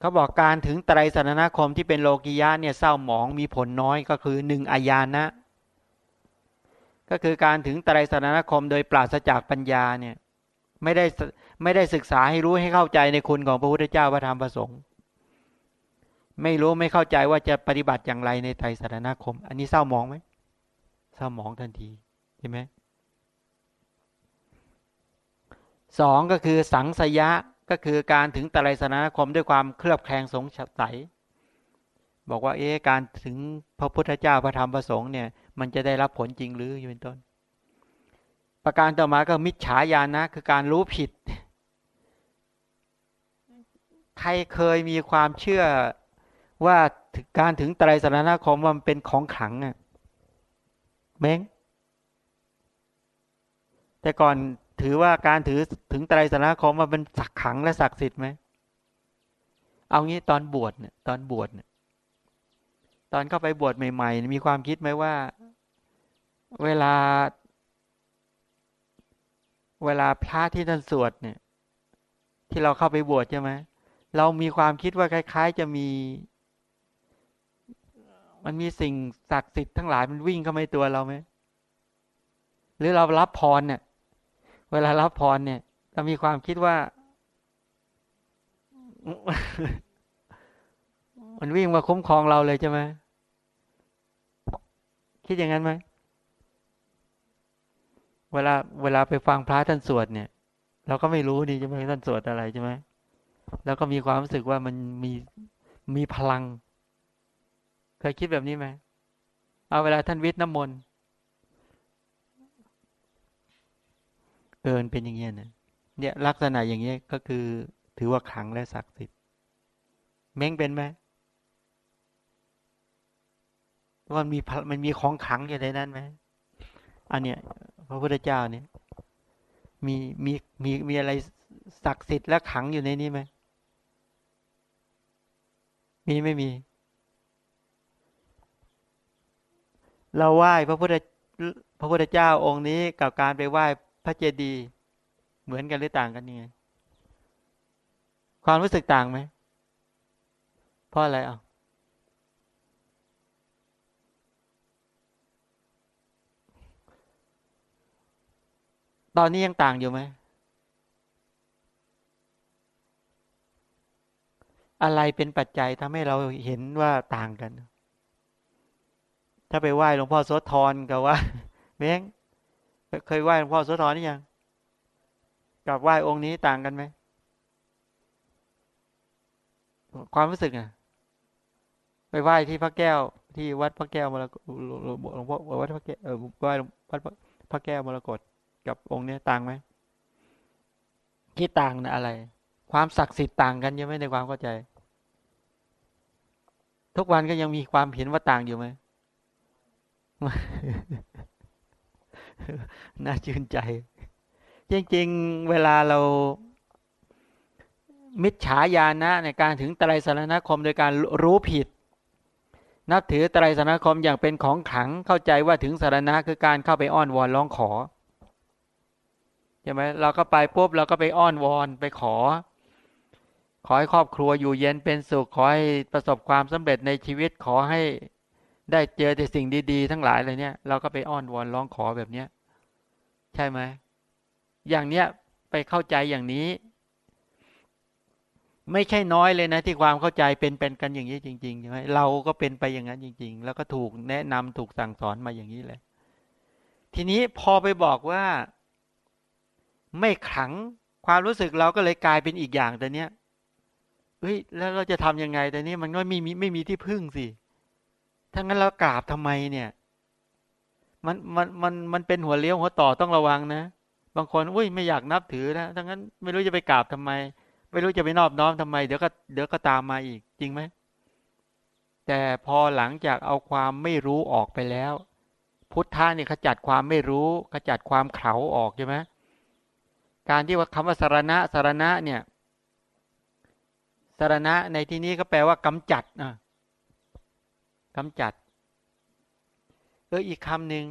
[SPEAKER 1] เขาบอกการถึงไตรสารณคมที่เป็นโลกิยะเนี่ยเศร้าหมองมีผลน้อยก็คือหนึ่งอายานะ ก็คือการถึงไตรสารณคมโดยปราศจากปัญญาเนี่ยไม่ได้ไม่ได้ศึกษาให้รู้ให้เข้าใจในคุณของพระพุทธเจ้าพระธรรมพระสงฆ์ไม่รู้ไม่เข้าใจว่าจะปฏิบัติอย่างไรในไตรสารณคม อันนี้เศร้ามองไหมเศร้ามองทันทีใช่ไหมสองก็คือสังสยะก็คือการถึงไตรสารณคมด้วยความเคลือบแคลงสงสัยบอกว่าเอ๊การถึงพระพุทธเจ้าพระธรรมพระสงฆ์เนี่ย มันจะได้รับผลจริงหรืออยู่เป็นต้น ประการต่อมาก็มิจฉาญาณนะ คือการรู้ผิด ใครเคยมีความเชื่อว่าการถึงไตรสารณคมว่ามันเป็นของขังอะเม้งแต่ก่อนถือว่าการถือถึงไตรสารณคมว่าเป็นศักขังและศักดิ์สิทธิ์ไหมเอางี้ตอนบวชเนี่ยตอนบวชเนี่ยตอนเข้าไปบวชใหม่ ๆ มีความคิดไหมว่า เวลา เวลาพระที่ท่านสวดเนี่ย ที่เราเข้าไปบวชใช่ไหมเรามีความคิดว่าคล้าย ๆ จะมี มันมีสิ่งศักดิ์สิทธิ์ทั้งหลายมันวิ่งเข้ามาในตัวเราไหมหรือเรารับพรเนี่ย เวลารับพรเนี่ย เรามีความคิดว่า มันวิ่งมาคุ้มครองเราเลยใช่ไหมคิดอย่างนั้นไหม เวลาเวลาไปฟังพระท่านสวดเนี่ย เราก็ไม่รู้นี่ใช่ไหมท่านสวดอะไรใช่ไหมแล้วก็มีความรู้สึกว่ามันมีมีพลัง เคยคิดแบบนี้ไหมเอาเวลาท่านวิทย์น้ำมนต์เอินเป็นอย่างเงี้ยนะเนี่ยลักษณะอย่างเงี้ยก็คือถือว่าขังและศักดิ์สิทธิ์เม้งเป็นไหมว่ามีมันมีของขังอยู่ในนั้นไหมอันเนี้ย พระพุทธเจ้าเนี่ย มีมีมีมีอะไรศักดิ์สิทธิ์และขังอยู่ในนี้ไหมมีไม่มี เราไหว้พระพุทธพระพุทธเจ้าองค์นี้กับการไปไหว้พระเจดีย์เหมือนกันหรือต่างกันยังไงความรู้สึกต่างไหมเพราะอะไรอะ ตอนนี้ยังต่างอยู่ไหม อะไรเป็นปัจจัยทำให้เราเห็นว่าต่างกัน ถ้าไปไหว้หลวงพ่อโสธรกับว่าเม้งเคยไหว้หลวงพ่อโสธรนี่ยัง กับไหว้องค์นี้ต่างกันไหม ความรู้สึกอะ ไปไหว้ที่พระแก้ว ที่วัดพระแก้วมรกตหลวงพ่อวัดพระแก้วเออไหว้วัดพระแก้วมรกต กับองค์นี้ต่างไหมที่ต่างนะอะไร ความศักดิ์สิทธิ์ต่างกันยังไม่ในความเข้าใจ ทุกวันก็ยังมีความเห็นว่าต่างอยู่ไหมน่าชื่นใจ จริงๆ เวลาเรา มิจฉาญาณะในการถึงไตรสารณคมโดยการรู้ผิด นับถือไตรสารณคมอย่างเป็นของขังเข้าใจว่าถึงสารณะคือการเข้าไปอ้อนวอนร้องขอ ใช่ไหมเราก็ไปปุ๊บเราก็ไปอ้อนวอนไปขอ ขอให้ครอบครัวอยู่เย็นเป็นสุขขอให้ประสบความสำเร็จในชีวิตขอให้ได้เจอแต่สิ่งดี ๆ ทั้งหลายเลยเนี่ย เราก็ไปอ้อนวอนร้องขอแบบเนี้ย ใช่ไหมอย่างเนี้ยไปเข้าใจอย่างนี้ ไม่ใช่น้อยเลยนะ ที่ความเข้าใจเป็นเป็นกันอย่างนี้จริงๆใช่ไหมเราก็เป็นไปอย่างนั้นจริง ๆ แล้วก็ถูกแนะนำถูกสั่งสอนมาอย่างนี้เลยทีนี้พอไปบอกว่า ไม่ขังความรู้สึกเราก็เลยกลายเป็นอีกอย่างแต่เนี้ยเฮ้ยแล้วเราจะทํำยังไงแต่นี้มันก็ไม่มีไม่มีที่พึ่งสิถ้างั้นเรากราบทำไมเนี่ย มันมันมันมันเป็นหัวเลี้ยวหัวต่อต้องระวังนะ บางคนอุ้ยไม่อยากนับถือนะถ้างั้นไม่รู้จะไปกราบทำไม ไม่รู้จะไปนอบน้อมทำไม เดี๋ยวก็เดี๋ยวก็ตามมาอีกจริงไหมแต่พอหลังจากเอาความไม่รู้ออกไปแล้ว พุทธะเนี่ยขจัดความไม่รู้ขจัดความเขาออกใช่ไหม การที่ว่าคำว่าสารณะสารณะเนี่ยสารณะในที่นี้ก็แปลว่ากำจัดนะกำจัดเอออีกคำหนึ่ง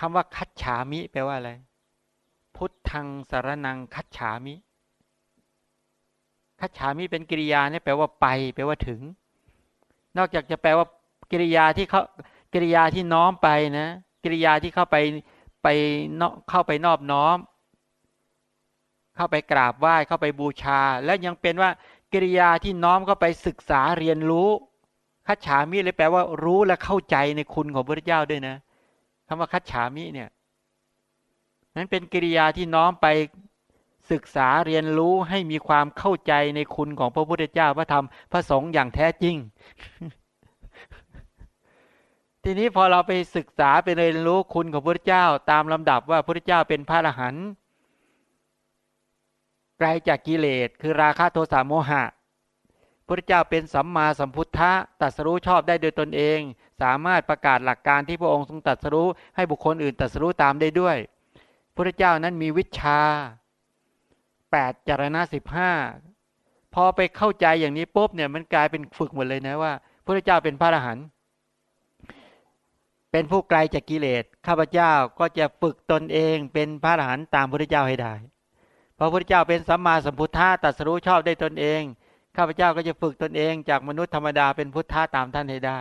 [SPEAKER 1] คำว่าคัดฉามิ แปลว่าอะไร พุทธังสารนังคัดฉามิ คัดฉามิเป็นกิริยาเนี่ยแปลว่าไป แปลว่าถึง นอกจากจะแปลว่ากิริยาที่เขากิริยาที่น้อมไปนะ กิริยาที่เข้าไป ไปเข้าไปนอบน้อม เข้าไปกราบไหว้เข้าไปบูชา และยังเป็นว่ากิริยาที่น้อมเข้าไปศึกษาเรียนรู้คัจฉามิเลยแปลว่ารู้และเข้าใจในคุณของพระเจ้าด้วยนะคำว่าคัจฉามิเนี่ยนั้นเป็นกิริยาที่น้อมไปศึกษาเรียนรู้ให้มีความเข้าใจในคุณของพระพุทธเจ้าพระธรรมพระสงฆ์อย่างแท้จริง ทีนี้พอเราไปศึกษาไปเรียนรู้คุณของพระเจ้าตามลำดับว่าพระเจ้าเป็นพระอรหันต์ไกลจากกิเลสคือราคะโทสะโมหะพระเจ้าเป็นสัมมาสัมพุทธะตัดสรู้ชอบได้โดยตนเอง สามารถประกาศหลักการที่พระองค์ทรงตัดสรู้ให้บุคคลอื่นตัดสรู้ตามได้ด้วยพระเจ้านั้นมีวิชา8จารณะสิบห้าพอไปเข้าใจอย่างนี้ปุ๊บเนี่ยมันกลายเป็นฝึกหมดเลยนะว่าพระเจ้าเป็นพระอรหันต์ เป็นผู้ไกลจากกิเลสข้าพเจ้าก็จะฝึกตนเองเป็นพระอรหันต์ตามพระพุทธเจ้าให้ได้พระพุทธเจ้าเป็นสัมมาสัมพุทธะตัดสรู้ชอบได้ตนเองข้าพเจ้าก็จะฝึกตนเองจากมนุษย์ธรรมดาเป็นพุทธะตามท่านให้ได้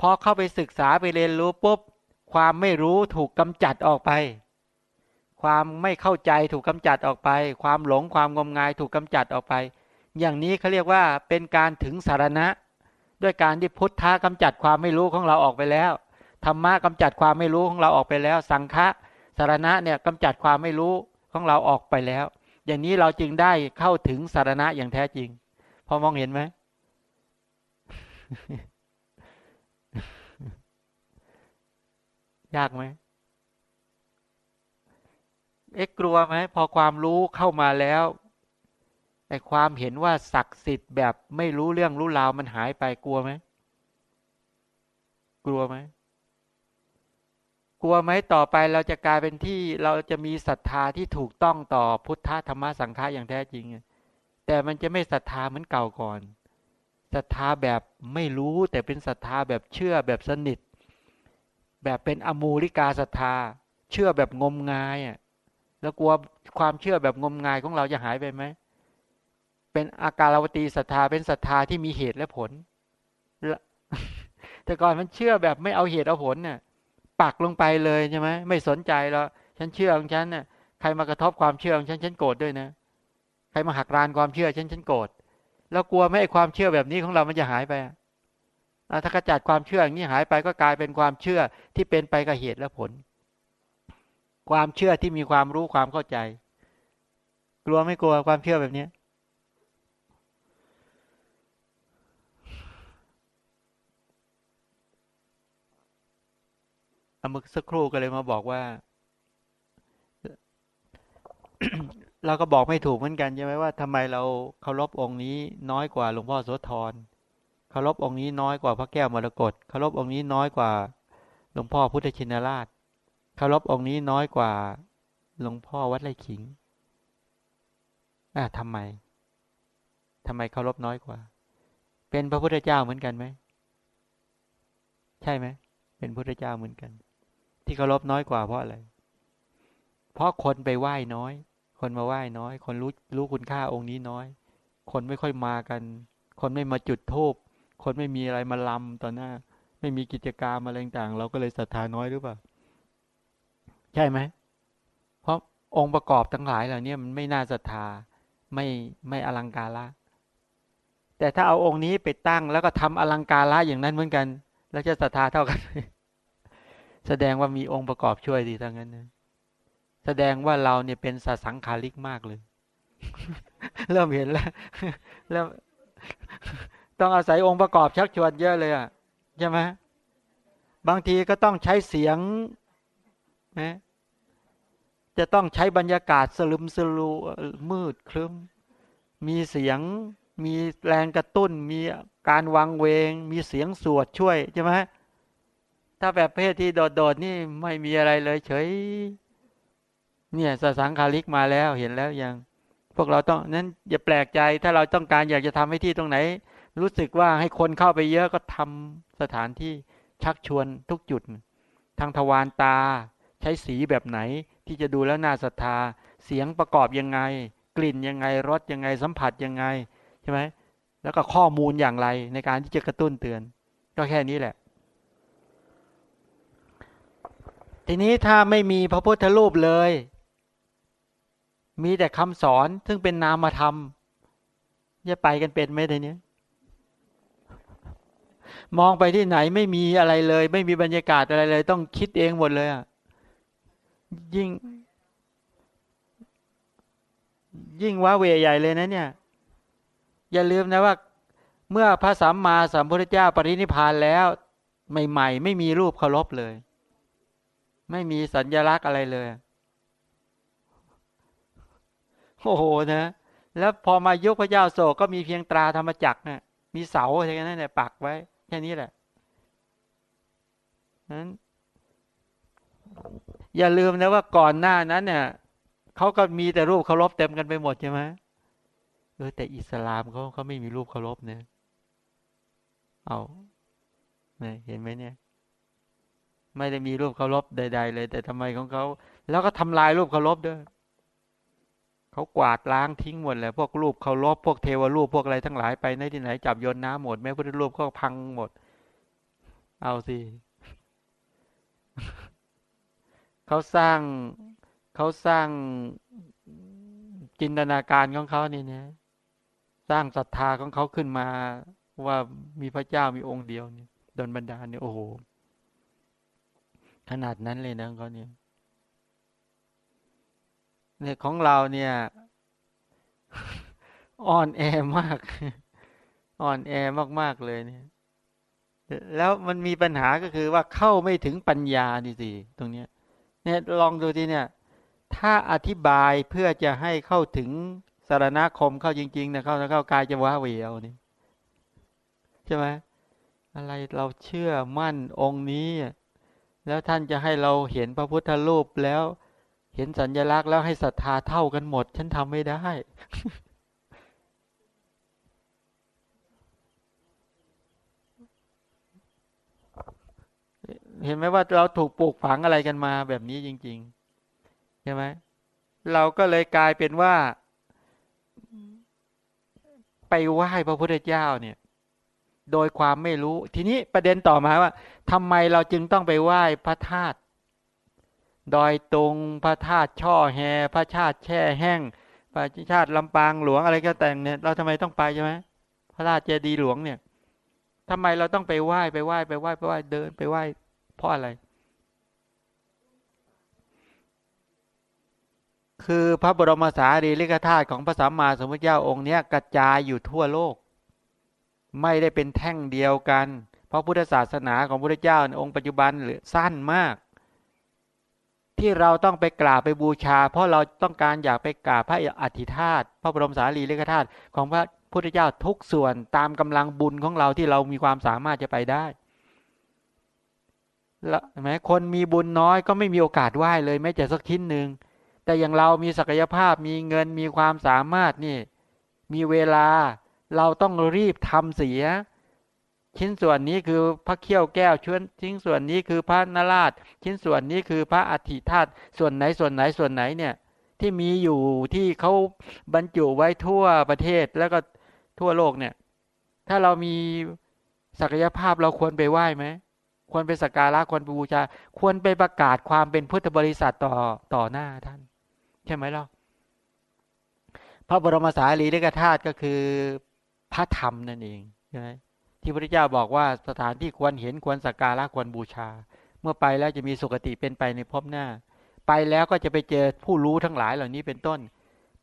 [SPEAKER 1] พอเข้าไปศึกษาไปเรียนรู้ปุ๊บความไม่รู้ถูกกำจัดออกไป ความไม่เข้าใจถูกกำจัดออกไป ความหลงความงมงายถูกกำจัดออกไป อย่างนี้เขาเรียกว่าเป็นการถึงสารณะ ด้วยการที่พุทธะกำจัดความไม่รู้ของเราออกไปแล้ว ธรรมะกำจัดความไม่รู้ของเราออกไปแล้ว สังฆะสารณะเนี่ยกำจัดความไม่รู้ของเราออกไปแล้ว อย่างนี้เราจึงได้เข้าถึงสารณะอย่างแท้จริง พอมองเห็นไหมยากไหมเอ๊ะกลัวไหมพอความรู้เข้ามาแล้วไอ้ความเห็นว่าศักดิ์สิทธิ์แบบไม่รู้เรื่องรู้ราวมันหายไปกลัวไหมกลัวไหม กลัวไหมต่อไปเราจะกลายเป็นที่เราจะมีศรัทธาที่ถูกต้องต่อพุทธธรรมสังฆาอย่างแท้จริง แต่มันจะไม่ศรัทธาเหมือนเก่าก่อนศรัทธาแบบไม่รู้แต่เป็นศรัทธาแบบเชื่อแบบสนิท แบบเป็นอมูลิกาศรัทธา เชื่อแบบงมงายอะแล้วกลัวความเชื่อแบบงมงายของเราจะหายไปไหมเป็นอาการวตีศรัทธาเป็นศรัทธาที่มีเหตุและผลแต่ก่อนมันเชื่อแบบไม่เอาเหตุเอาผลเนี่ย ปักลงไปเลยใช่ไหมไม่สนใจแล้วฉันเชื่อของฉันเนี่ยใครมากระทบความเชื่อของฉันฉันโกรธด้วยนะใครมาหักรานความเชื่อฉันฉันโกรธแล้วกลัวไม่ไอ้ความเชื่อแบบนี้ของเรามันจะหายไปถ้ากระจัดความเชื่ออย่างนี้หายไปก็กลายเป็นความเชื่อที่เป็นไปกับเหตุและผล ความเชื่อที่มีความรู้ความเข้าใจ กลัวไม่กลัวความเชื่อแบบนี้ เมื่อสักครู่ก็เลยมาบอกว่า เราก็บอกไม่ถูกเหมือนกันใช่ไหมว่าทำไมเราเคารพองค์นี้น้อยกว่าหลวงพ่อโสธรเคารพองค์นี้น้อยกว่าพระแก้วมรกตเคารพองค์นี้น้อยกว่าหลวงพ่อพุทธชินราชเคารพองค์นี้น้อยกว่าหลวงพ่อวัดไร่ขิงอ่าทำไมทำไมเคารพน้อยกว่า เป็นพระพุทธเจ้าเหมือนกันไหม ใช่ไหม เป็นพระพุทธเจ้าเหมือนกัน ที่เคารพน้อยกว่าเพราะอะไร เพราะคนไปไหว้น้อย คนมาไหว้น้อย คนรู้รู้คุณค่าองค์นี้น้อย คนไม่ค่อยมากัน คนไม่มาจุดทูบคนไม่มีอะไรมาลำต่อหน้า ไม่มีกิจกรรมอะไรต่างเราก็เลยศรัทธาน้อยหรือเปล่า ใช่ไหม เพราะองค์ประกอบทั้งหลายเหล่านี้มันไม่น่าศรัทธา ไม่ไม่อลังการละแต่ถ้าเอาองค์นี้ไปตั้งแล้วก็ทำอลังการละอย่างนั้นเหมือนกัน แล้วจะศรัทธาเท่ากัน แสดงว่ามีองค์ประกอบช่วยดีทั้งนั้นนะแสดงว่าเราเนี่ยเป็นสสังขาริกมากเลย เริ่มเห็นแล้วเริ่มต้องอาศัยองค์ประกอบชักชวนเยอะเลยอะใช่ไหมบางทีก็ต้องใช้เสียงนะจะต้องใช้บรรยากาศสลึมสลูมืดครึ้ม มีเสียง มีแรงกระตุ้น มีการวังเวง มีเสียงสวดช่วยใช่ไหม ถ้าแบบเพศที่โดดๆนี่ไม่มีอะไรเลยเฉย เนี่ยสสังคาริกมาแล้วเห็นแล้วยัง พวกเราต้องนั้นอย่าแปลกใจ ถ้าเราต้องการอยากจะทำให้ที่ตรงไหน รู้สึกว่าให้คนเข้าไปเยอะก็ทำสถานที่ชักชวนทุกจุด ทางทวารตา ใช้สีแบบไหน ที่จะดูแล้วน่าศรัทธา เสียงประกอบยังไง กลิ่นยังไงรสยังไงสัมผัสยังไงใช่ไหมแล้วก็ข้อมูลอย่างไรในการที่จะกระตุ้นเตือน ก็แค่นี้แหละ ทีนี้ถ้าไม่มีพระพุทธรูปเลย มีแต่คำสอนซึ่งเป็นนามธรรมจะไปกันเป็นไหมทีนี้มองไปที่ไหนไม่มีอะไรเลย ไม่มีบรรยากาศอะไรเลย ต้องคิดเองหมดเลยอะยิ่ง ยิ่งว่าเวใหญ่เลยนะเนี่ย อย่าลืมนะว่า เมื่อพระสัมมาสัมพุทธเจ้าปรินิพานแล้ว ใหม่ ๆ ไม่มีรูปเคารพเลย ไม่มีสัญญลักษณ์อะไรเลยโอ้โหนะ แล้วพอมายุคพระเจ้าโศกก็มีเพียงตราธรรมจักรนะมีเสาอะไรกันนั่นแหละปักไว้ แค่นี้แหละนั้นอย่าลืมนะว่าก่อนหน้านั้นเนี่ยเขาก็มีแต่รูปเคารพเต็มกันไปหมดใช่ไหมเออแต่อิสลามเขาเขาไม่มีรูปเคารพเนี่ยเอาเนี่ยเห็นไหมเนี่ย ไม่ได้มีรูปเคารพใด ๆ เลย แต่ทำไมของเขา แล้วก็ทำลายรูปเคารพด้วยเขากวาดล้างทิ้งหมดเลยพวกรูปเคารพพวกเทวรูปพวกอะไรทั้งหลายไปในที่ไหนจับโยนน้ำหมดแม้พุทธรูปก็พังหมด เอาสิเขาสร้างเขาสร้างจินตนาการของเขานี่นะสร้างศรัทธาของเขาขึ้นมาว่ามีพระเจ้ามีองค์เดียวเนี่ยดนบรรดาเนี่ยโอ้โห ขนาดนั้นเลยนะเขาเนี่ยเนี่ยของเราเนี่ย อ่อนแอมาก อ่อนแอมากๆเลยเนี่ย แล้วมันมีปัญหาก็คือว่าเข้าไม่ถึงปัญญาดิสิตรงเนี้ย เนี่ยลองดูทีเนี่ย ถ้าอธิบายเพื่อจะให้เข้าถึงสารณคมเข้าจริง ๆ นะเข้าเข้ากายจะว้าเวียวนี่ใช่ไหมอะไรเราเชื่อมั่นองค์นี้ แล้วท่านจะให้เราเห็นพระพุทธรูปแล้ว เห็นสัญญลักษณ์แล้วให้ศรัทธาเท่ากันหมด ฉันทำไม่ได้ เห็นไหมว่าเราถูกปลูกฝังอะไรกันมาแบบนี้จริงๆใช่ไหมเราก็เลยกลายเป็นว่า ไปไหว้พระพุทธเจ้าเนี่ย โดยความไม่รู้ ทีนี้ประเด็นต่อมาว่าทำไมเราจึงต้องไปไหว้พระธาตุดอยตุงพระธาตุช่อแฮพระชาติแช่แห้ง พระชาติลำปางหลวงอะไรก็แต่งเนี่ย เราทำไมต้องไปใช่ไหมพระราชเจดีย์หลวงเนี่ยทำไมเราต้องไปไหว้ไปไหว้ไปไหว้ไปไหว้เดินไปไหว้เพราะอะไร คือพระบรมสารีริกธาตุของพระสัมมาสัมพุทธเจ้าองค์นี้กระจายอยู่ทั่วโลก ไม่ได้เป็นแท่งเดียวกัน เพราะพุทธศาสนาของพระพุทธเจ้าในองค์ปัจจุบันหรือสั้นมาก ที่เราต้องไปกราบไปบูชา เพราะเราต้องการอยากไปกราบพระอธิธาตุพระบรมสารีริกธาตุของพระพุทธเจ้าทุกส่วนตามกำลังบุญของเราที่เรามีความสามารถจะไปได้แล้วไหมคนมีบุญน้อยก็ไม่มีโอกาสไหว้เลยแม้แต่สักชิ้นหนึ่งแต่อย่างเรามีศักยภาพมีเงินมีความสามารถนี่ มีเวลา เราต้องรีบทำเสีย ชิ้นส่วนนี้คือพระเขี้ยวแก้วชิ้นชิ้นส่วนนี้คือพระนราช ชิ้นส่วนนี้คือพระอัฐิธาตุส่วนไหนส่วนไหนส่วนไหนเนี่ยที่มีอยู่ที่เขาบรรจุไว้ทั่วประเทศแล้วก็ทั่วโลกเนี่ย ถ้าเรามีศักยภาพเราควรไปไหว้ไหมควรไปสักการะควรไปบูชา ควรไปประกาศความเป็นพุทธบริษัทต่อต่อหน้าท่าน ใช่ไหมล่ะพระบรมสารีริกธาตุก็คือ พระธรรมนั่นเองใช่ไหมที่พระเจ้าบอกว่าสถานที่ควรเห็นควรสักการะควรบูชา เมื่อไปแล้วจะมีสุคติเป็นไปในภพหน้า ไปแล้วก็จะไปเจอผู้รู้ทั้งหลายเหล่านี้เป็นต้น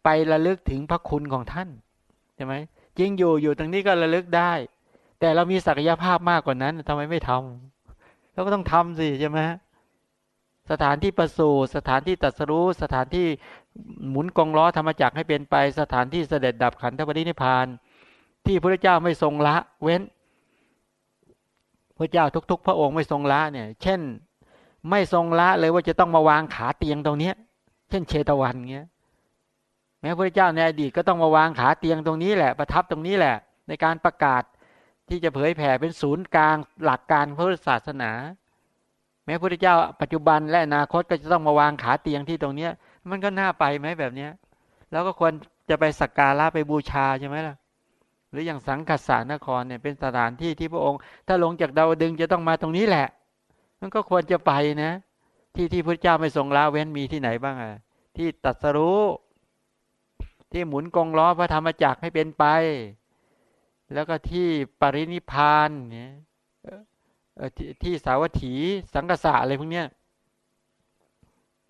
[SPEAKER 1] ไประลึกถึงพระคุณของท่านใช่ไหมจริงอยู่อยู่ตรงนี้ก็ระลึกได้ แต่เรามีศักยภาพมากกว่านั้นทำไมไม่ทำเราก็ต้องทำสิใช่ไหมสถานที่ประสูติสถานที่ตัดสรู้สถานที่หมุนกองล้อธรรมจักรให้เป็นไป สถานที่เสด็จดับขันธปรินิพาน ที่พระเจ้าไม่ทรงละเว้น พระเจ้าทุก ๆ พระองค์ไม่ทรงละเนี่ย เช่น ไม่ทรงละเลยว่าจะต้องมาวางขาเตียงตรงเนี้ย เช่นเชตวันเงี้ย แม้พระเจ้าในอดีตก็ต้องมาวางขาเตียงตรงนี้แหละ ประทับตรงนี้แหละ ในการประกาศที่จะเผยแผ่เป็นศูนย์กลางหลักการพระศาสนา แม้พระเจ้าปัจจุบันและอนาคตก็จะต้องมาวางขาเตียงที่ตรงเนี้ย มันก็น่าไปไหมแบบเนี้ย แล้วก็ควรจะไปสักการะไปบูชาใช่ไหมล่ะ หรืออย่างสังกัสานครเนี่ยเป็นสถานที่ที่พระองค์ ถ้าลงจากดาวดึงจะต้องมาตรงนี้แหละ มันก็ควรจะไปนะ ที่ที่พระเจ้าไม่ทรงละเว้นมีที่ไหนบ้างอะที่ตัดสรู้ ที่หมุนกงล้อพระธรรมจักรให้เป็นไป แล้วก็ที่ปรินิพานเนี่ยทที่สาวัตถีสังกษะอะไรพวกเนี้ย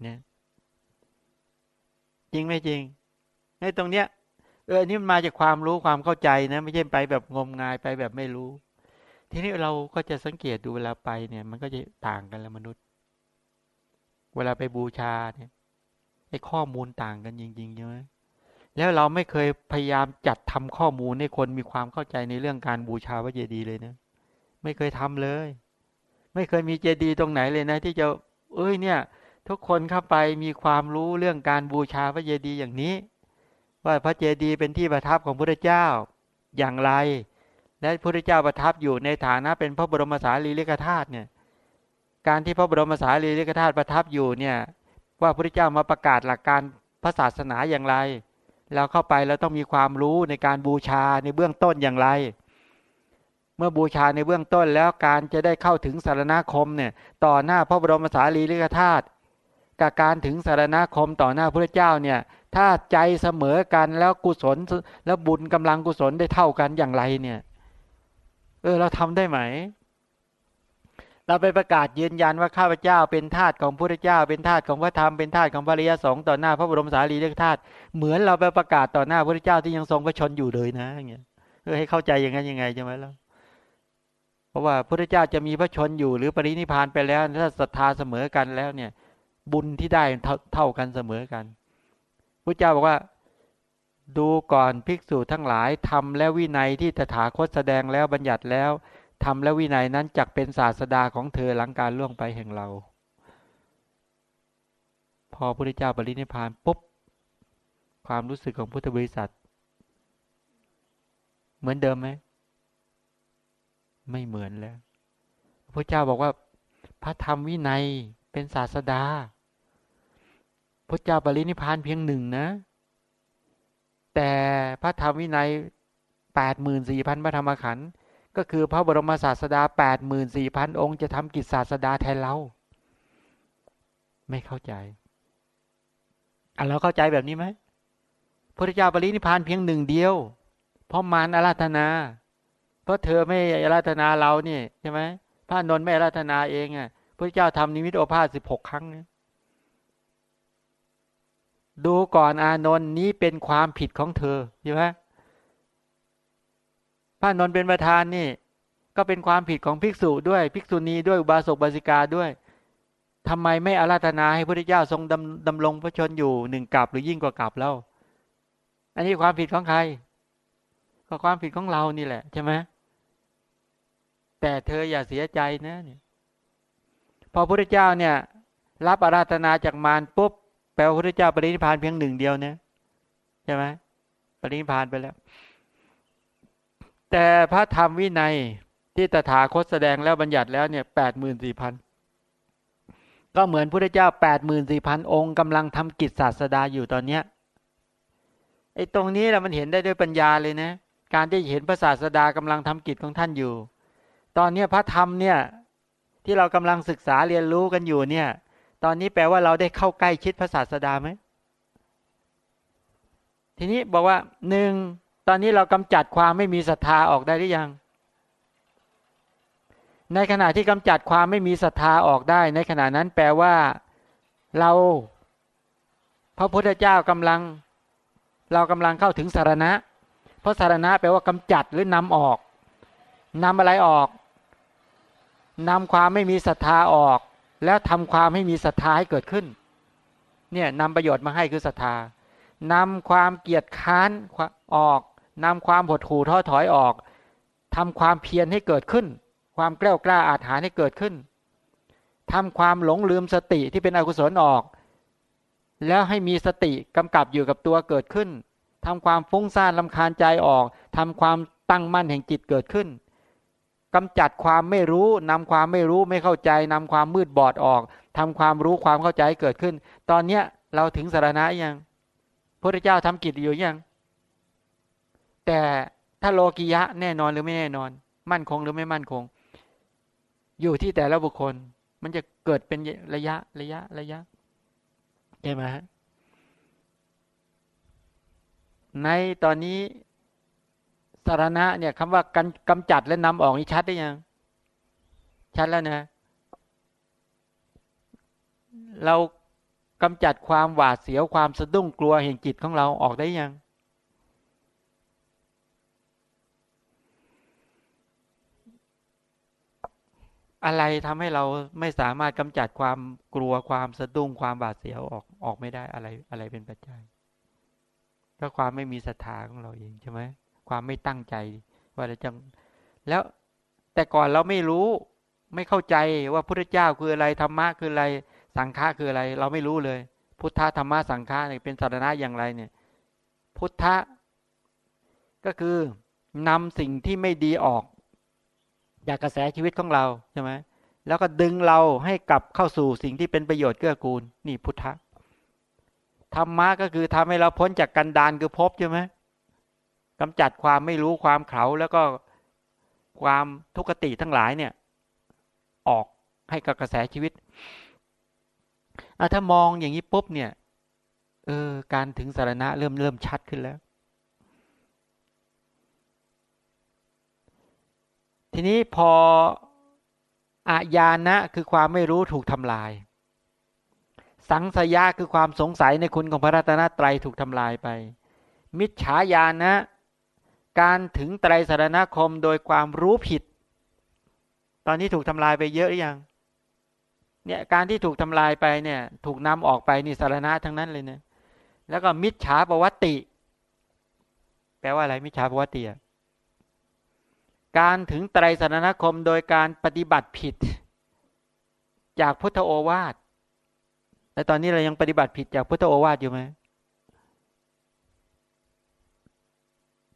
[SPEAKER 1] เนี่ยจริงไม่จริงในตรงเนี้ย เออนี่มันมาจากความรู้ความเข้าใจนะ ไม่ใช่ไปแบบงมงายไปแบบไม่รู้ ทีนี้เราก็จะสังเกตดูเวลาไปเนี่ย มันก็จะต่างกันแล้วมนุษย์ เวลาไปบูชาเนี่ยไอ้ข้อมูลต่างกันจริงๆใช่ไหมแล้วเราไม่เคยพยายามจัดทำข้อมูลให้คนมีความเข้าใจในเรื่องการบูชาพระเจดีย์เลยนะไม่เคยทำเลย ไม่เคยมีเจดีย์ตรงไหนเลยนะ ที่จะ เอ้ยเนี่ย ทุกคนเข้าไปมีความรู้เรื่องการบูชาพระเจดีย์อย่างนี้ ว่าพระเจดีย์เป็นที่ประทับของพระเจ้าอย่างไร และพระเจ้าประทับอยู่ในฐานะเป็นพระบรมสารีริกธาตุเนี่ยการที่พระบรมสารีริกธาตุประทับอยู่เนี่ยว่าพระเจ้ามาประกาศหลักการพระศาสนาอย่างไร เราเข้าไปเราต้องมีความรู้ในการบูชาในเบื้องต้นอย่างไร เมื่อบูชาในเบื้องต้นแล้วการจะได้เข้าถึงสารณคมเนี่ยต่อหน้าพระบรมสารีริกธาตุกับการถึงสารณคมต่อหน้าพระเจ้าเนี่ย ถ้าใจเสมอกันแล้วกุศลแล้วบุญกำลังกุศลได้เท่ากันอย่างไรเนี่ย เออเราทำได้ไหม เราไปประกาศยืนยันว่าข้าพเจ้าเป็นทาสของพระเจ้า เป็นทาสของพระธรรมเป็นทาสของพระริยสงฆ์ต่อหน้าพระบรมสารีริกธาตุเหมือนเราไปประกาศต่อหน้าพระเจ้าที่ยังทรงพระชนอยู่เลยนะอย่างเงี้ยเออให้เข้าใจอย่างนั้นยังไงใช่ไหมล่ะเพราะว่าพระเจ้าจะมีพระชนอยู่หรือปรินิพานไปแล้วถ้าศรัทธาเสมอกันแล้วเนี่ย บุญที่ได้เท่ากันเสมอกัน พระเจ้าบอกว่า ดูก่อนภิกษุทั้งหลายทำและวินัยที่ตถาคตแสดงแล้วบัญญัติแล้วทำและวินัยนั้นจักเป็นศาสดาของเธอหลังการล่วงไปแห่งเรา พอพระพุทธเจ้าปรินิพานปุ๊บความรู้สึกของพุทธบริษัท เหมือนเดิมไหมไม่เหมือนแล้วพระเจ้าบอกว่า พระธรรมวินัยเป็นศาสดา พระเจ้าปรินิพานเพียงหนึ่งนะ แต่พระธรรมวินัยแปดหมื่นสี่พันพระธรรมขันธ์ก็คือพระบรมศาสดาแปดหมื่นสี่พันองค์จะทำกิจศาสดาแทนเรา ไม่เข้าใจอะเราเข้าใจแบบนี้ไหมพระเจ้าปรินิพานเพียงหนึ่งเดียว เพราะมารอาราธนา เพราะเธอไม่อาราธนาเราเนี่ยใช่ไหมพระนนท์ไม่อาราธนาเองอะพระเจ้าทำนิมิตโอภาสสิบหกครั้งเนี่ย ดูก่อนอานนท์นี้เป็นความผิดของเธอใช่ไหมพระนนท์เป็นประธานนี่ ก็เป็นความผิดของภิกษุด้วยภิกษุณีด้วยอุบาสกบาสิกาด้วยทำไมไม่อาราธนาให้พระเจ้าทรงดำดำรงพระชนอยู่หนึ่งกับหรือยิ่งกว่ากับแล้วอันนี้ความผิดของใคร ก็ความผิดของเรานี่แหละใช่ไหมแต่เธออย่าเสียใจนะเนี่ยพอพระเจ้าเนี่ย รับอาราธนาจากมารปุ๊บ แปลว่าพระเจ้าปรินิพานเพียงหนึ่งเดียวเนี่ยใช่ไหมปรินิพานไปแล้ว แต่พระธรรมวินัยที่ตถาคตแสดงแล้วบัญญัติแล้วเนี่ยแปดหมื่นสี่พันก็เหมือนพระเจ้าแปดหมื่นสี่พันองค์กำลังทำกิจศาสดาอยู่ตอนเนี้ยไอ้ตรงนี้แหละมันเห็นได้ด้วยปัญญาเลยนะ การที่เห็นพระศาสดากำลังทำกิจของท่านอยู่ ตอนนี้พระธรรมเนี่ยที่เรากำลังศึกษาเรียนรู้กันอยู่เนี่ย ตอนนี้แปลว่าเราได้เข้าใกล้ชิดพระศาสดาไหม ทีนี้บอกว่าหนึ่งตอนนี้เรากำจัดความไม่มีศรัทธาออกได้หรือยัง ในขณะที่กำจัดความไม่มีศรัทธาออกได้ ในขณะนั้นแปลว่าเราพระพุทธเจ้ากำลัง เรากำลังเข้าถึงสารณะ เพราะสารณะแปลว่ากำจัดหรือนำออกนำอะไรออกนำความไม่มีศรัทธาออก แล้วทำความให้มีศรัทธาให้เกิดขึ้น เนี่ยนำประโยชน์มาให้คือศรัทธานำความเกียจค้านออกนำความหดหู่ท้อถอยออกทำความเพียรให้เกิดขึ้น ความกล้ากล้าอาถรรพ์ให้เกิดขึ้นทำความหลงลืมสติที่เป็นอกุศลออก แล้วให้มีสติกำกับอยู่กับตัวเกิดขึ้นทำความฟุ้งซ่านลำคาญใจออกทำความตั้งมั่นแห่งจิตเกิดขึ้น กำจัดความไม่รู้นำความไม่รู้ไม่เข้าใจนำความมืดบอดออกทำความรู้ความเข้าใจเกิดขึ้น ตอนเนี้ยเราถึงสารณะยังพระเจ้าทำกิจอยู่ยัง แต่ถ้าโลกิยะแน่นอนหรือไม่แน่นอน มั่นคงหรือไม่มั่นคง อยู่ที่แต่ละบุคคล มันจะเกิดเป็นระยะระยะระยะใช่ไหมฮะในตอนนี้ สารณะเนี่ยคำว่ากันกำจัดและนำออกนี่ชัดได้ยัง ชัดแล้วนะ เรากำจัดความหวาดเสียวความสะดุ้งกลัวแห่งจิตของเราออกได้ยัง อะไรทำให้เราไม่สามารถกำจัดความกลัวความสะดุ้งความบาดเสียวออกออกไม่ได้อะไรอะไรเป็นปัจจัยก็ความไม่มีศรัทธาของเราเองใช่ไหม ความไม่ตั้งใจ ว่าจะแล้วแต่ก่อนเราไม่รู้ ไม่เข้าใจว่าพุทธเจ้าคืออะไรธรรมะคืออะไร สังฆะคืออะไร เราไม่รู้เลย พุทธธรรมะสังฆะเนี่ยเป็นสารณะอย่างไรเนี่ย พุทธะก็คือนำสิ่งที่ไม่ดีออกจากกระแสชีวิตของเราใช่ไหมแล้วก็ดึงเราให้กลับเข้าสู่สิ่งที่เป็นประโยชน์เกื้อกูล นี่พุทธะธรรมะก็คือทำให้เราพ้นจากกันดานคือภพใช่ไหม กำจัดความไม่รู้ความเขาแล้วก็ความทุกขติทั้งหลายเนี่ย ออกให้กับกระแสชีวิตถ้ามองอย่างนี้ปุ๊บเนี่ย เออ การถึงสารณะเริ่มเริ่มชัดขึ้นแล้ว ทีนี้พออาญานะคือความไม่รู้ถูกทำลาย สังสยาคือความสงสัยในคุณของพระรัตนตรัยถูกทำลายไป มิจฉาญาณนะ การถึงไตรสารณคมโดยความรู้ผิด ตอนนี้ถูกทำลายไปเยอะหรือยัง เนี่ยการที่ถูกทำลายไปเนี่ย ถูกนำออกไปนี่สารณะทั้งนั้นเลยเนะ แล้วก็มิจฉาประวัติ แปลว่าอะไรมิจฉาประวัติอะการถึงไตรสารณคมโดยการปฏิบัติผิด จากพุทธโอวาทและตอนนี้เรายังปฏิบัติผิดจากพุทธโอวาทอยู่ไหม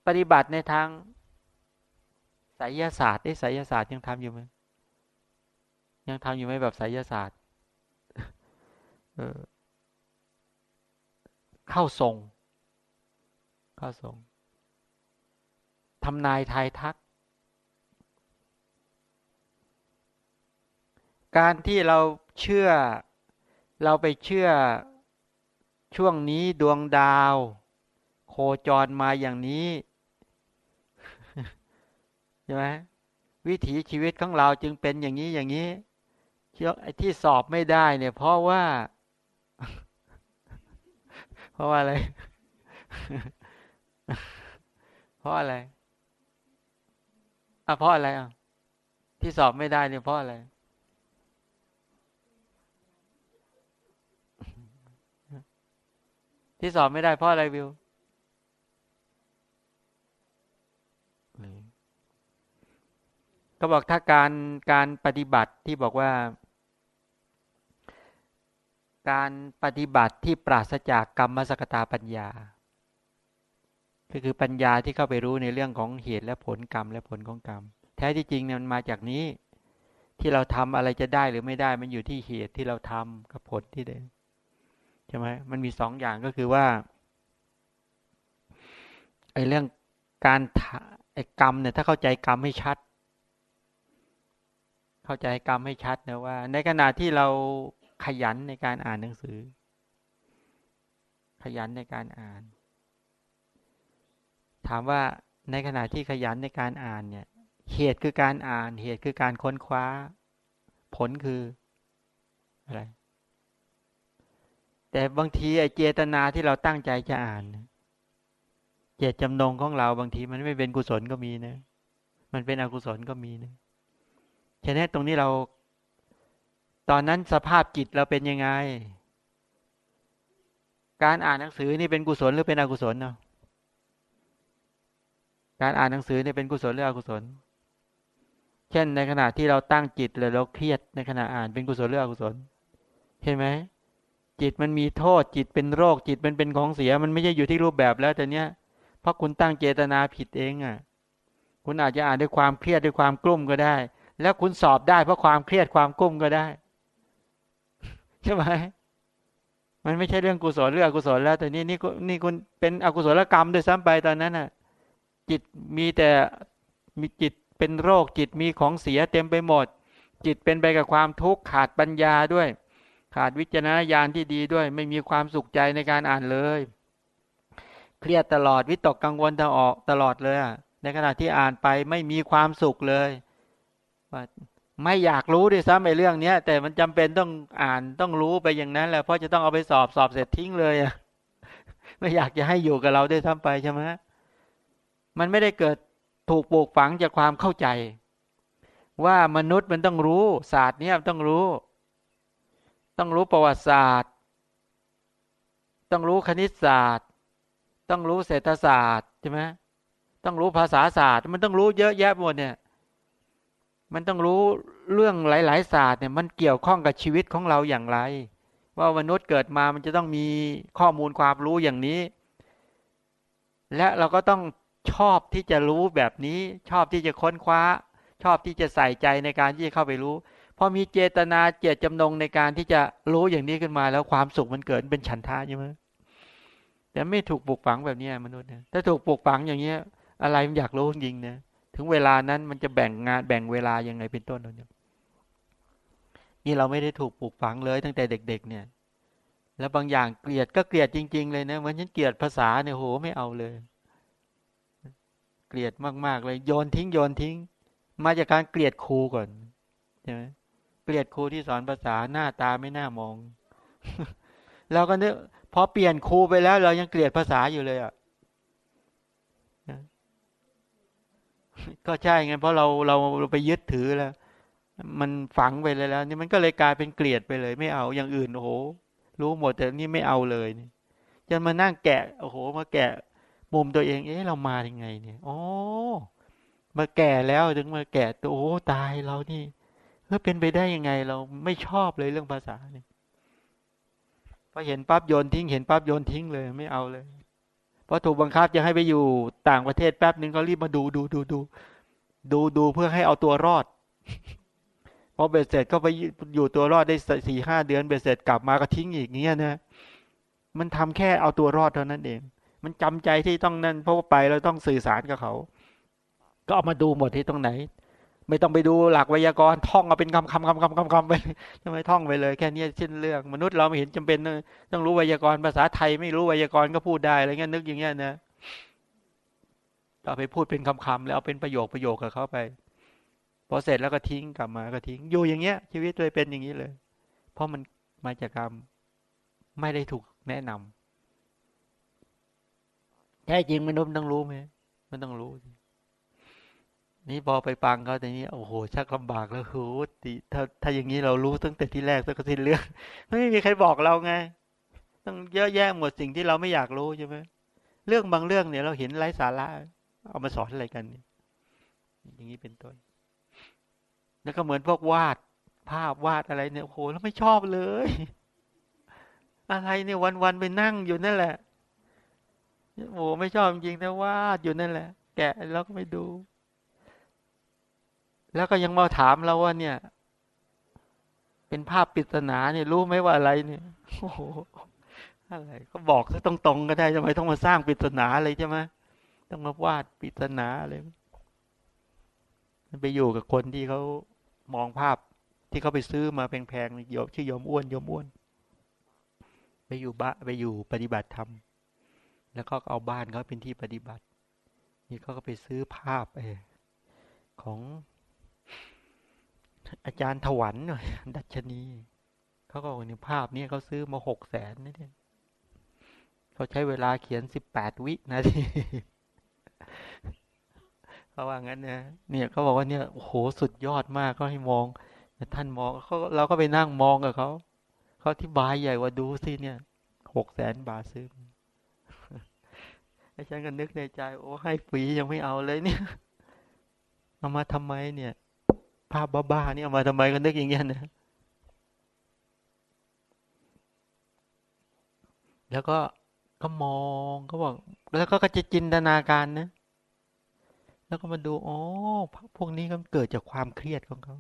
[SPEAKER 1] ปฏิบัติในทางไสยศาสตร์ได้ไสยศาสตร์ยังทำอยู่ไหมยังทำอยู่ไหมแบบไสยศาสตร์เออเข้าทรง เข้าทรงทำนายทายทัก การที่เราเชื่อ เราไปเชื่อช่วงนี้ดวงดาว โคจรมาอย่างนี้ ใช่ไหมวิถีชีวิตของเราจึงเป็นอย่างนี้อย่างนี้ไอ้ที่สอบไม่ได้ เนี่ย เพราะว่า เพราะว่าอะไร เพราะอะไรอะเพราะอะไรอะที่สอบไม่ได้เนี่ยเพราะอะไรที่สอบไม่ได้เพราะอะไรวิว ก็บอกถ้าการการปฏิบัติที่บอกว่า การปฏิบัติที่ปราศจากกรรมสกตาปัญญาก็คือปัญญาที่เข้าไปรู้ในเรื่องของเหตุและผลกรรมและผลของกรรม แท้ที่จริงเนี่ยมันมาจากนี้ที่เราทำอะไรจะได้หรือไม่ได้ มันอยู่ที่เหตุที่เราทำกับผลที่ได้ใช่ไหมมันมีสองอย่างก็คือว่าไอ้เรื่องการไอ้กรรมเนี่ยถ้าเข้าใจกรรมให้ชัด เข้าใจกรรมให้ชัดนะว่า ในขณะที่เราขยันในการอ่านหนังสือ ขยันในการอ่าน ถามว่าในขณะที่ขยันในการอ่านเนี่ย เหตุคือการอ่าน เหตุคือการค้นคว้า ผลคืออะไร แต่บางทีไอ้เจตนาที่เราตั้งใจจะอ่าน เจตจำนงของเราบางทีมันไม่เป็นกุศลก็มีนะ มันเป็นอกุศลก็มีนะ ฉะนั้นตรงนี้เรา ตอนนั้นสภาพจิตเราเป็นยังไง การอ่านหนังสือนี่เป็นกุศลหรือเป็นอกุศลเนาะการอ่านหนังสือเนี่ยเป็นกุศลหรืออกุศล เช่นในขณะที่เราตั้งจิตหรือเราเครียดในขณะอ่านเป็นกุศลหรืออกุศลเห็นไหมจิตมันมีโทษจิตเป็นโรคจิตมันเป็นของเสียมันไม่ใช่อยู่ที่รูปแบบแล้วแต่เนี้ยเพราะคุณตั้งเจตนาผิดเองอะ คุณอาจจะอ่านด้วยความเครียดด้วยความกลุ้มก็ได้ แล้วคุณสอบได้เพราะความเครียดความกุ้มก็ได้ ใช่ไหมมันไม่ใช่เรื่องกุศลหรืออกุศลแล้วแต่นี่นี่นี่คุณเป็นอกุศลกรรมด้วยซ้ำไปตอนนั้นอะ จิตมีแต่มีจิตเป็นโรคจิตมีของเสียเต็มไปหมด จิตเป็นไปกับความทุกข์ขาดปัญญาด้วย ขาดวิจารณญาณที่ดีด้วย ไม่มีความสุขใจในการอ่านเลย เครียดตลอดวิตกกังวลตลอดตลอดเลยในขณะที่อ่านไปไม่มีความสุขเลย ว่าไม่อยากรู้ด้วยซ้ำไอ้เรื่องเนี้ย แต่มันจำเป็นต้องอ่านต้องรู้ไปอย่างนั้นแหละเพราะจะต้องเอาไปสอบสอบเสร็จทิ้งเลยอะไม่อยากจะให้อยู่กับเราด้วยซ้ำไปใช่ไหมมันไม่ได้เกิดถูกปลูกฝังจากความเข้าใจ ว่ามนุษย์มันต้องรู้ ศาสตร์นี้ต้องรู้ ต้องรู้ประวัติศาสตร์ ต้องรู้คณิตศาสตร์ ต้องรู้เศรษฐศาสตร์ใช่ไหมต้องรู้ภาษาศาสตร์ มันต้องรู้เยอะแยะหมดเนี่ย มันต้องรู้เรื่องหลาย ๆ ศาสตร์เนี่ยมันเกี่ยวข้องกับชีวิตของเราอย่างไร ว่ามนุษย์เกิดมามันจะต้องมีข้อมูลความรู้อย่างนี้ และเราก็ต้องชอบที่จะรู้แบบนี้ ชอบที่จะค้นคว้า ชอบที่จะใส่ใจในการที่จะเข้าไปรู้พอมีเจตนาเจตจำนงในการที่จะรู้อย่างนี้ขึ้นมาแล้วความสุขมันเกิดเป็นฉันทาใช่ไหมแต่ไม่ถูกปลูกฝังแบบนี้มนุษย์นี่ยถ้าถูกปลูกฝังอย่างเงี้ย อะไรมันอยากรู้จริงนี่ย ถึงเวลานั้นมันจะแบ่งงานแบ่งเวลายังไงเป็นต้นเนี่ยนี่เราไม่ได้ถูกปลูกฝังเลยตั้งแต่เด็ก ๆ เนี่ย แล้วบางอย่างเกลียดก็เกลียดจริง ๆ เลยนะเหมือนฉันเกลียดภาษาเนี่ยโหไม่เอาเลย เกลียดมากๆเลยโยนทิ้งโยนทิ้ง มาจากการเกลียดครูก่อนใช่ไหมเกลียดครูที่สอนภาษาหน้าตาไม่น่ามองเราก็นึกพอเปลี่ยนครูไปแล้ว เรายังเกลียดภาษาอยู่เลยอะ ก็ใช่ไงเพราะเราเราเราไปยึดถือแล้ว มันฝังไปเลยแล้ว นี่มันก็เลยกลายเป็นเกลียดไปเลย ไม่เอาอย่างอื่นโอ้โหรู้หมดแต่นี่ไม่เอาเลยนี่จะมานั่งแกะโอ้โห มาแกะมุมตัวเอง เอ๊ะเรามายังไงเนี่ยอ๋อมาแก่แล้วถึงมาแก่ตัวโอ้ตายเรานี่เ่อเป็นไปได้ยังไงเราไม่ชอบเลยเรื่องภาษาเนี่ยพอเห็นปั๊บโยนทิ้ง เห็นปั๊บโยนทิ้งเลย ไม่เอาเลย พอถูกบังคับจะให้ไปอยู่ต่างประเทศแป๊บหนึ่งก็รีบมาดูดูดูดูดูดูเพื่อให้เอาตัวรอดพอเบ็ดเสร็จก็ไปอยู่ตัวรอดได้สี่ห้าเดือนเบ็ดเสร็จกลับมาก็ทิ้งอีกเงี้ยนะมันทำแค่เอาตัวรอดเท่านั้นเอง มันจำใจที่ต้องนั่นเพราะว่าไปเราต้องสื่อสารกับเขา ก็เอามาดูหมดที่ตรงไหน ไม่ต้องไปดูหลักไวยากรณ์ท่องเอาเป็นคำคำคำคำคำคำไปทำไมท่องไปเลย แค่นี้เช่นเรื่อง มนุษย์เราไม่เห็นจำเป็นต้องรู้ไวยากรณ์ภาษาไทย ไม่รู้ไวยากรณ์ก็พูดได้อะไรเงี้ยนึกอย่างเงี้ยนะต่อไปพูดเป็นคำคำแล้วเอาเป็นประโยคประโยคกับเขาไปพอเสร็จแล้วก็ทิ้งกลับมาก็ทิ้งอยู่อย่างเงี้ย ชีวิตเลยเป็นอย่างนี้เลย เพราะมันมาจากกรรมไม่ได้ถูกแนะนำแท้จริงมนุษย์ต้องรู้ไหมมันต้องรู้ นี่พอไปฟังเขาแต่นี้โอ้โหชักลำบากแล้วโหติถ้าถ้าอย่างนี้เรารู้ตั้งแต่ที่แรกตั้งแต่ที่เรื่องไม่มีใครบอกเราไงต้องเยอะแยะหมดสิ่งที่เราไม่อยากรู้ใช่ไหมเรื่องบางเรื่องเนี่ยเราเห็นไร้สาระ เอามาสอนอะไรกัน อย่างนี้เป็นต้นแล้วก็เหมือนพวกวาดภาพวาดอะไรเนี่ยโอ้โหเราไม่ชอบเลย อะไรเนี่ยวันๆไปนั่งอยู่นั่นแหละโอ้ไม่ชอบจริงแต่ว่าอยู่นั่นแหละ แกะแล้วก็ไปดู แล้วก็ยังมาถามเราว่าเนี่ย เป็นภาพปริศนาเนี่ยรู้ไหมว่าอะไรเนี่ยโอ้โหอะไรก็บอกซะตรงๆก็ได้ทำไมต้องมาสร้างปริศนาอะไรใช่ไหมต้องมาวาดปริศนาอะไรมันไปอยู่กับคนที่เขามองภาพที่เขาไปซื้อมาแพงๆโยมชื่อยมอ้วนยมอ้วน ไปอยู่บ้าไปอยู่ปฏิบัติธรรมแล้วก็เอาบ้านเขาเป็นที่ปฏิบัติ นี่เขาก็ไปซื้อภาพเอของ อาจารย์ถวันหน่อยดัชนีเขาก็บอกในภาพนี้เขาซื้อมาหกแสนนะเนี่ยเขาใช้เวลาเขียนสิบแปดวินาทีเขาว่างั้นนะเนี่ยเขาบอกว่าเนี่ยโอ้โหสุดยอดมากก็ให้มองท่านมองเขาเราก็ไปนั่งมองกับเขาเขาที่บายใหญ่ว่าดูสิเนี่ยหกแสนบาทซื้อไอ้ฉันก็นึกในใจ โอ้ให้ฟรียังไม่เอาเลยเนี่ย เอามาทำไมเนี่ย ภาพบ้าๆนี่เอามาทำไมก็นึกอย่างเงี้ยนะแล้วก็ก็มองก็บอกแล้วก็จะจินตนาการนะ แล้วก็มาดูอ๋อพวกนี้ก็เกิดจากความเครียดของเขา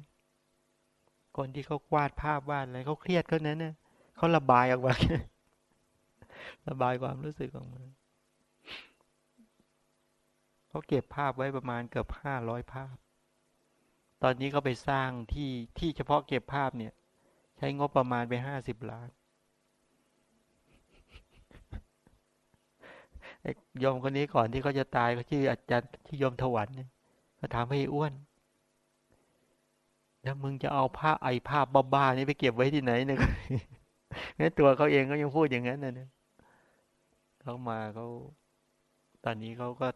[SPEAKER 1] คนที่เขาวาดภาพวาดอะไรเขาเครียดเขานั้นเนี่ยเขาระบายออกมาระบายความรู้สึกออกมาเขาเก็บภาพไว้ประมาณเกือบห้าร้อยภาพ ตอนนี้เขาไปสร้างที่ที่เฉพาะเก็บภาพเนี่ย ใช้งบประมาณไปห้าสิบล้านยมคนนี้ก่อนที่เขาจะตายเขาชื่ออาจารย์ที่ยมถวันเนี่ยเขาถามให้อ้วน แล้วมึงจะเอาผ้าไอภาพบ้าๆนี่ไปเก็บไว้ที่ไหนเนี่ยงั้นตัวเขาเองก็ยังพูดอย่างนั้นนะเนี่ยเขามาเขาตอนนี้เขาก็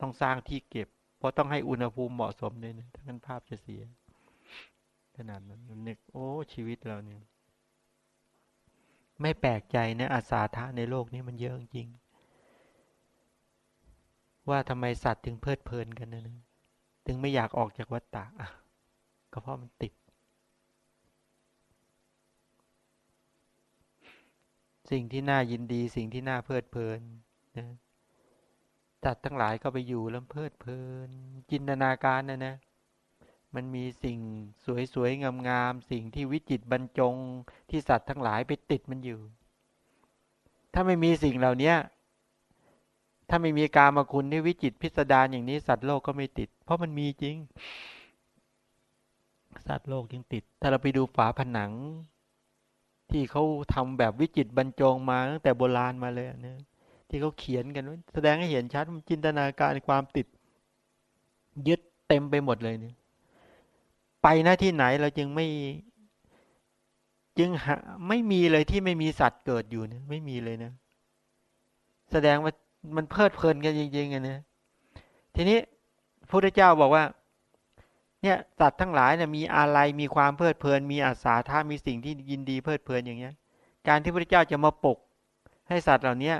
[SPEAKER 1] ต้องสร้างที่เก็บ เพราะต้องให้อุณหภูมิเหมาะสมด้วยนะถ้างั้นภาพจะเสีย ขนาดนั้นนึก โอ้ ชีวิตเราเนี่ย ไม่แปลกใจนะอาสาทะในโลกนี้มันเยอะจริง ว่าทำไมสัตว์ถึงเพลิดเพลินกันนะนะถึงไม่อยากออกจากวัฏฏะก็เพราะมันติด สิ่งที่น่ายินดี สิ่งที่น่าเพลิดเพลินนะ สัตว์ทั้งหลายก็ไปอยู่แล้วเพลิดเพลิน จินตนาการนะนะ มันมีสิ่งสวยๆงามๆสิ่งที่วิจิตบรรจงที่สัตว์ทั้งหลายไปติดมันอยู่ ถ้าไม่มีสิ่งเหล่านี้ถ้าไม่มีการมาคุณที่วิจิตพิสดารอย่างนี้สัตว์โลกก็ไม่ติด เพราะมันมีจริง สัตว์โลกยังติด ถ้าเราไปดูฝาผนัง ที่เขาทำแบบวิจิตบรรจงมาตั้งแต่โบราณมาเลยนะ ที่เขาเขียนกันแสดงให้เห็นชัดจินตนาการความติด ยึดเต็มไปหมดเลยเนี่ยไปหน้าที่ไหนเราจึงไม่ จึงหาไม่มีเลยที่ไม่มีสัตว์เกิดอยู่เนี่ยไม่มีเลยนะ แสดงว่ามันเพลิดเพลินกันจริงๆไงเนี่ยทีนี้พระเจ้าบอกว่า เนี่ยสัตว์ทั้งหลายเนี่ยมีอะไรมีความเพลิดเพลิน มีอาสาท่ามีสิ่งที่ยินดีเพลิดเพลินอย่างเงี้ย การที่พระเจ้าจะมาปกให้สัตว์เหล่านี้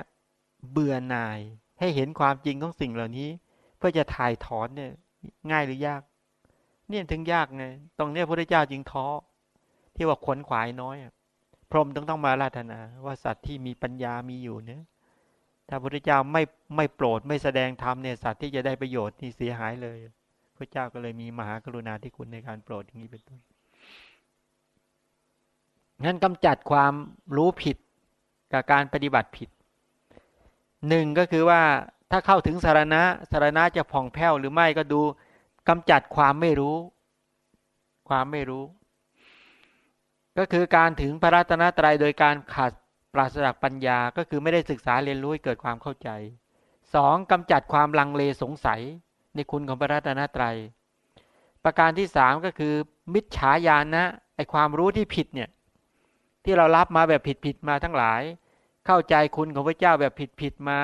[SPEAKER 1] เบื่อหน่าย ให้เห็นความจริงของสิ่งเหล่านี้ เพื่อจะถ่ายถอนเนี่ย ง่ายหรือยาก เนี่ยถึงยากไงตรงเนี้ยพระเจ้าจึงท้อที่ว่าขวนขวายน้อยพรหมต้องต้องมาราธนา ว่าสัตว์ที่มีปัญญามีอยู่เนี่ยถ้าพระเจ้าไม่ไม่โปรดไม่แสดงธรรมเนี่ยสัตว์ที่จะได้ประโยชน์นี่เสียหายเลย พระเจ้าก็เลยมีมหากรุณาธิคุณในการโปรดอย่างนี้เป็นต้นงั้นกำจัดความรู้ผิดกับการปฏิบัติผิด หนึ่งก็คือว่าถ้าเข้าถึงสารณะสารณะจะผ่องแผ้วหรือไม่ก็ดูกำจัดความไม่รู้ ความไม่รู้ ก็คือการถึงพระรัตนตรัยโดยการขาดปราศจากปัญญา ก็คือไม่ได้ศึกษาเรียนรู้ให้เกิดความเข้าใจสองกำจัดความลังเลสงสัยในคุณของพระรัตนตรัย ประการที่สามก็คือ มิจฉาญาณนะไอความรู้ที่ผิดเนี่ยที่เรารับมาแบบผิดผิดมาทั้งหลาย เข้าใจคุณของพระเจ้าแบบผิดผิดมา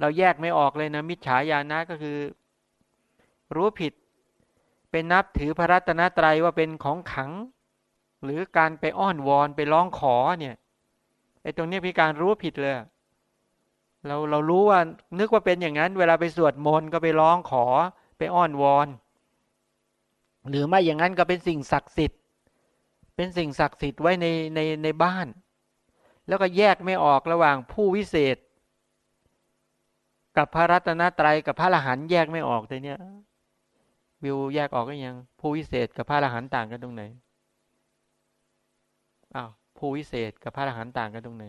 [SPEAKER 1] เราแยกไม่ออกเลยนะ มิจฉาญาณนะก็คือ รู้ผิดเป็นนับถือพระรัตนตรัยว่าเป็นของขัง หรือการไปอ้อนวอนไปร้องขอเนี่ยไอ้ตรงนี้พี่การรู้ผิดเลย เราเรารู้ว่านึกว่าเป็นอย่างนั้น เวลาไปสวดมนต์ก็ไปร้องขอไปอ้อนวอน หรือไม่อย่างนั้นก็เป็นสิ่งศักดิ์สิทธิ์ เป็นสิ่งศักดิ์สิทธิ์ไว้ในในในบ้าน แล้วก็แยกไม่ออกระหว่างผู้วิเศษ กับพระรัตนตรัยกับพระอรหันต์แยกไม่ออกแต่เนี้ยวิวแยกออกก็ยัง ผู้วิเศษกับพระอรหันต์ต่างกันตรงไหนอ้าวผู้วิเศษกับพระอรหันต์ต่างกันตรงไหน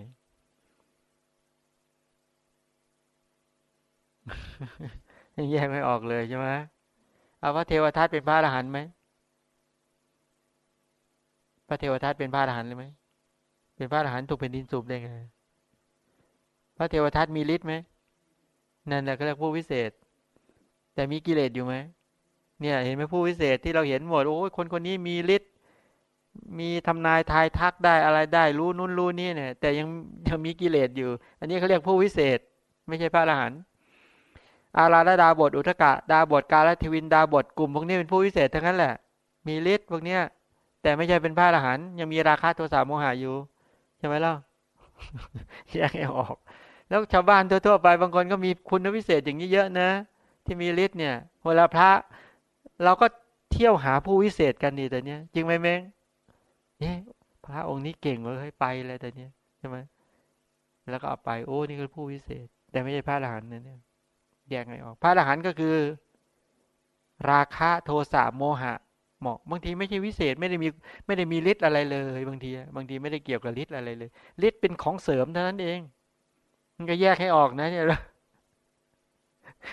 [SPEAKER 1] ยังแยกไม่ออกเลยใช่ไหมเอาพระเทวทัตเป็นพระอรหันต์ไหมพระเทวทัตเป็นพระอรหันต์เลยไหม เป็นพระอรหันต์ถูกเป็นดินสูบได้ไง พระเทวทัตมีฤทธิ์ไหม นั่นแหละก็เรียกผู้วิเศษ แต่มีกิเลสอยู่ไหม เนี่ย เห็นไหมผู้วิเศษที่เราเห็นหมด โอ้ยคนคนนี้มีฤทธิ์ มีทำนายทายทักได้อะไรได้ รู้นู่นรู้นี่เนี่ย แต่ยังยังมีกิเลสอยู่ อันนี้เขาเรียกผู้วิเศษ ไม่ใช่พระอรหันต์ อาราธดาบทอุทกะ ดาบทกาลทิวินดาบทกลุ่มพวกนี้เป็นผู้วิเศษทั้งนั้นแหละ มีฤทธิ์พวกเนี้ย แต่ไม่ใช่เป็นพระอรหันต์ ยังมีราคะโทสะโมหะอยู่ ใช่ไหมล่ะแยกให้ออก แล้วชาวบ้านทั่วๆไปบางคนก็มีคุณวิเศษอย่างนี้เยอะนะ ที่มีฤทธิ์เนี่ยเวลาพระ เราก็เที่ยวหาผู้วิเศษกันนี่แต่เนี้ยจริงไหมเม้งเนี่ยพระองค์นี้เก่งเลยไปเลยแต่เนี้ยใช่ไหมแล้วก็เอาไปโอ้นี่คือผู้วิเศษ แต่ไม่ใช่พระอรหันต์นะเนี่ยแยกไงออก พระอรหันต์ก็คือ ราคะโทสะโมหะ เหมาะ บางทีไม่ใช่วิเศษไม่ได้มีไม่ได้มีฤทธิ์อะไรเลย บางที บางทีไม่ได้เกี่ยวกับฤทธิ์อะไรเลยฤทธิ์เป็นของเสริมเท่านั้นเอง มันก็แยกให้ออกนะเนี่ย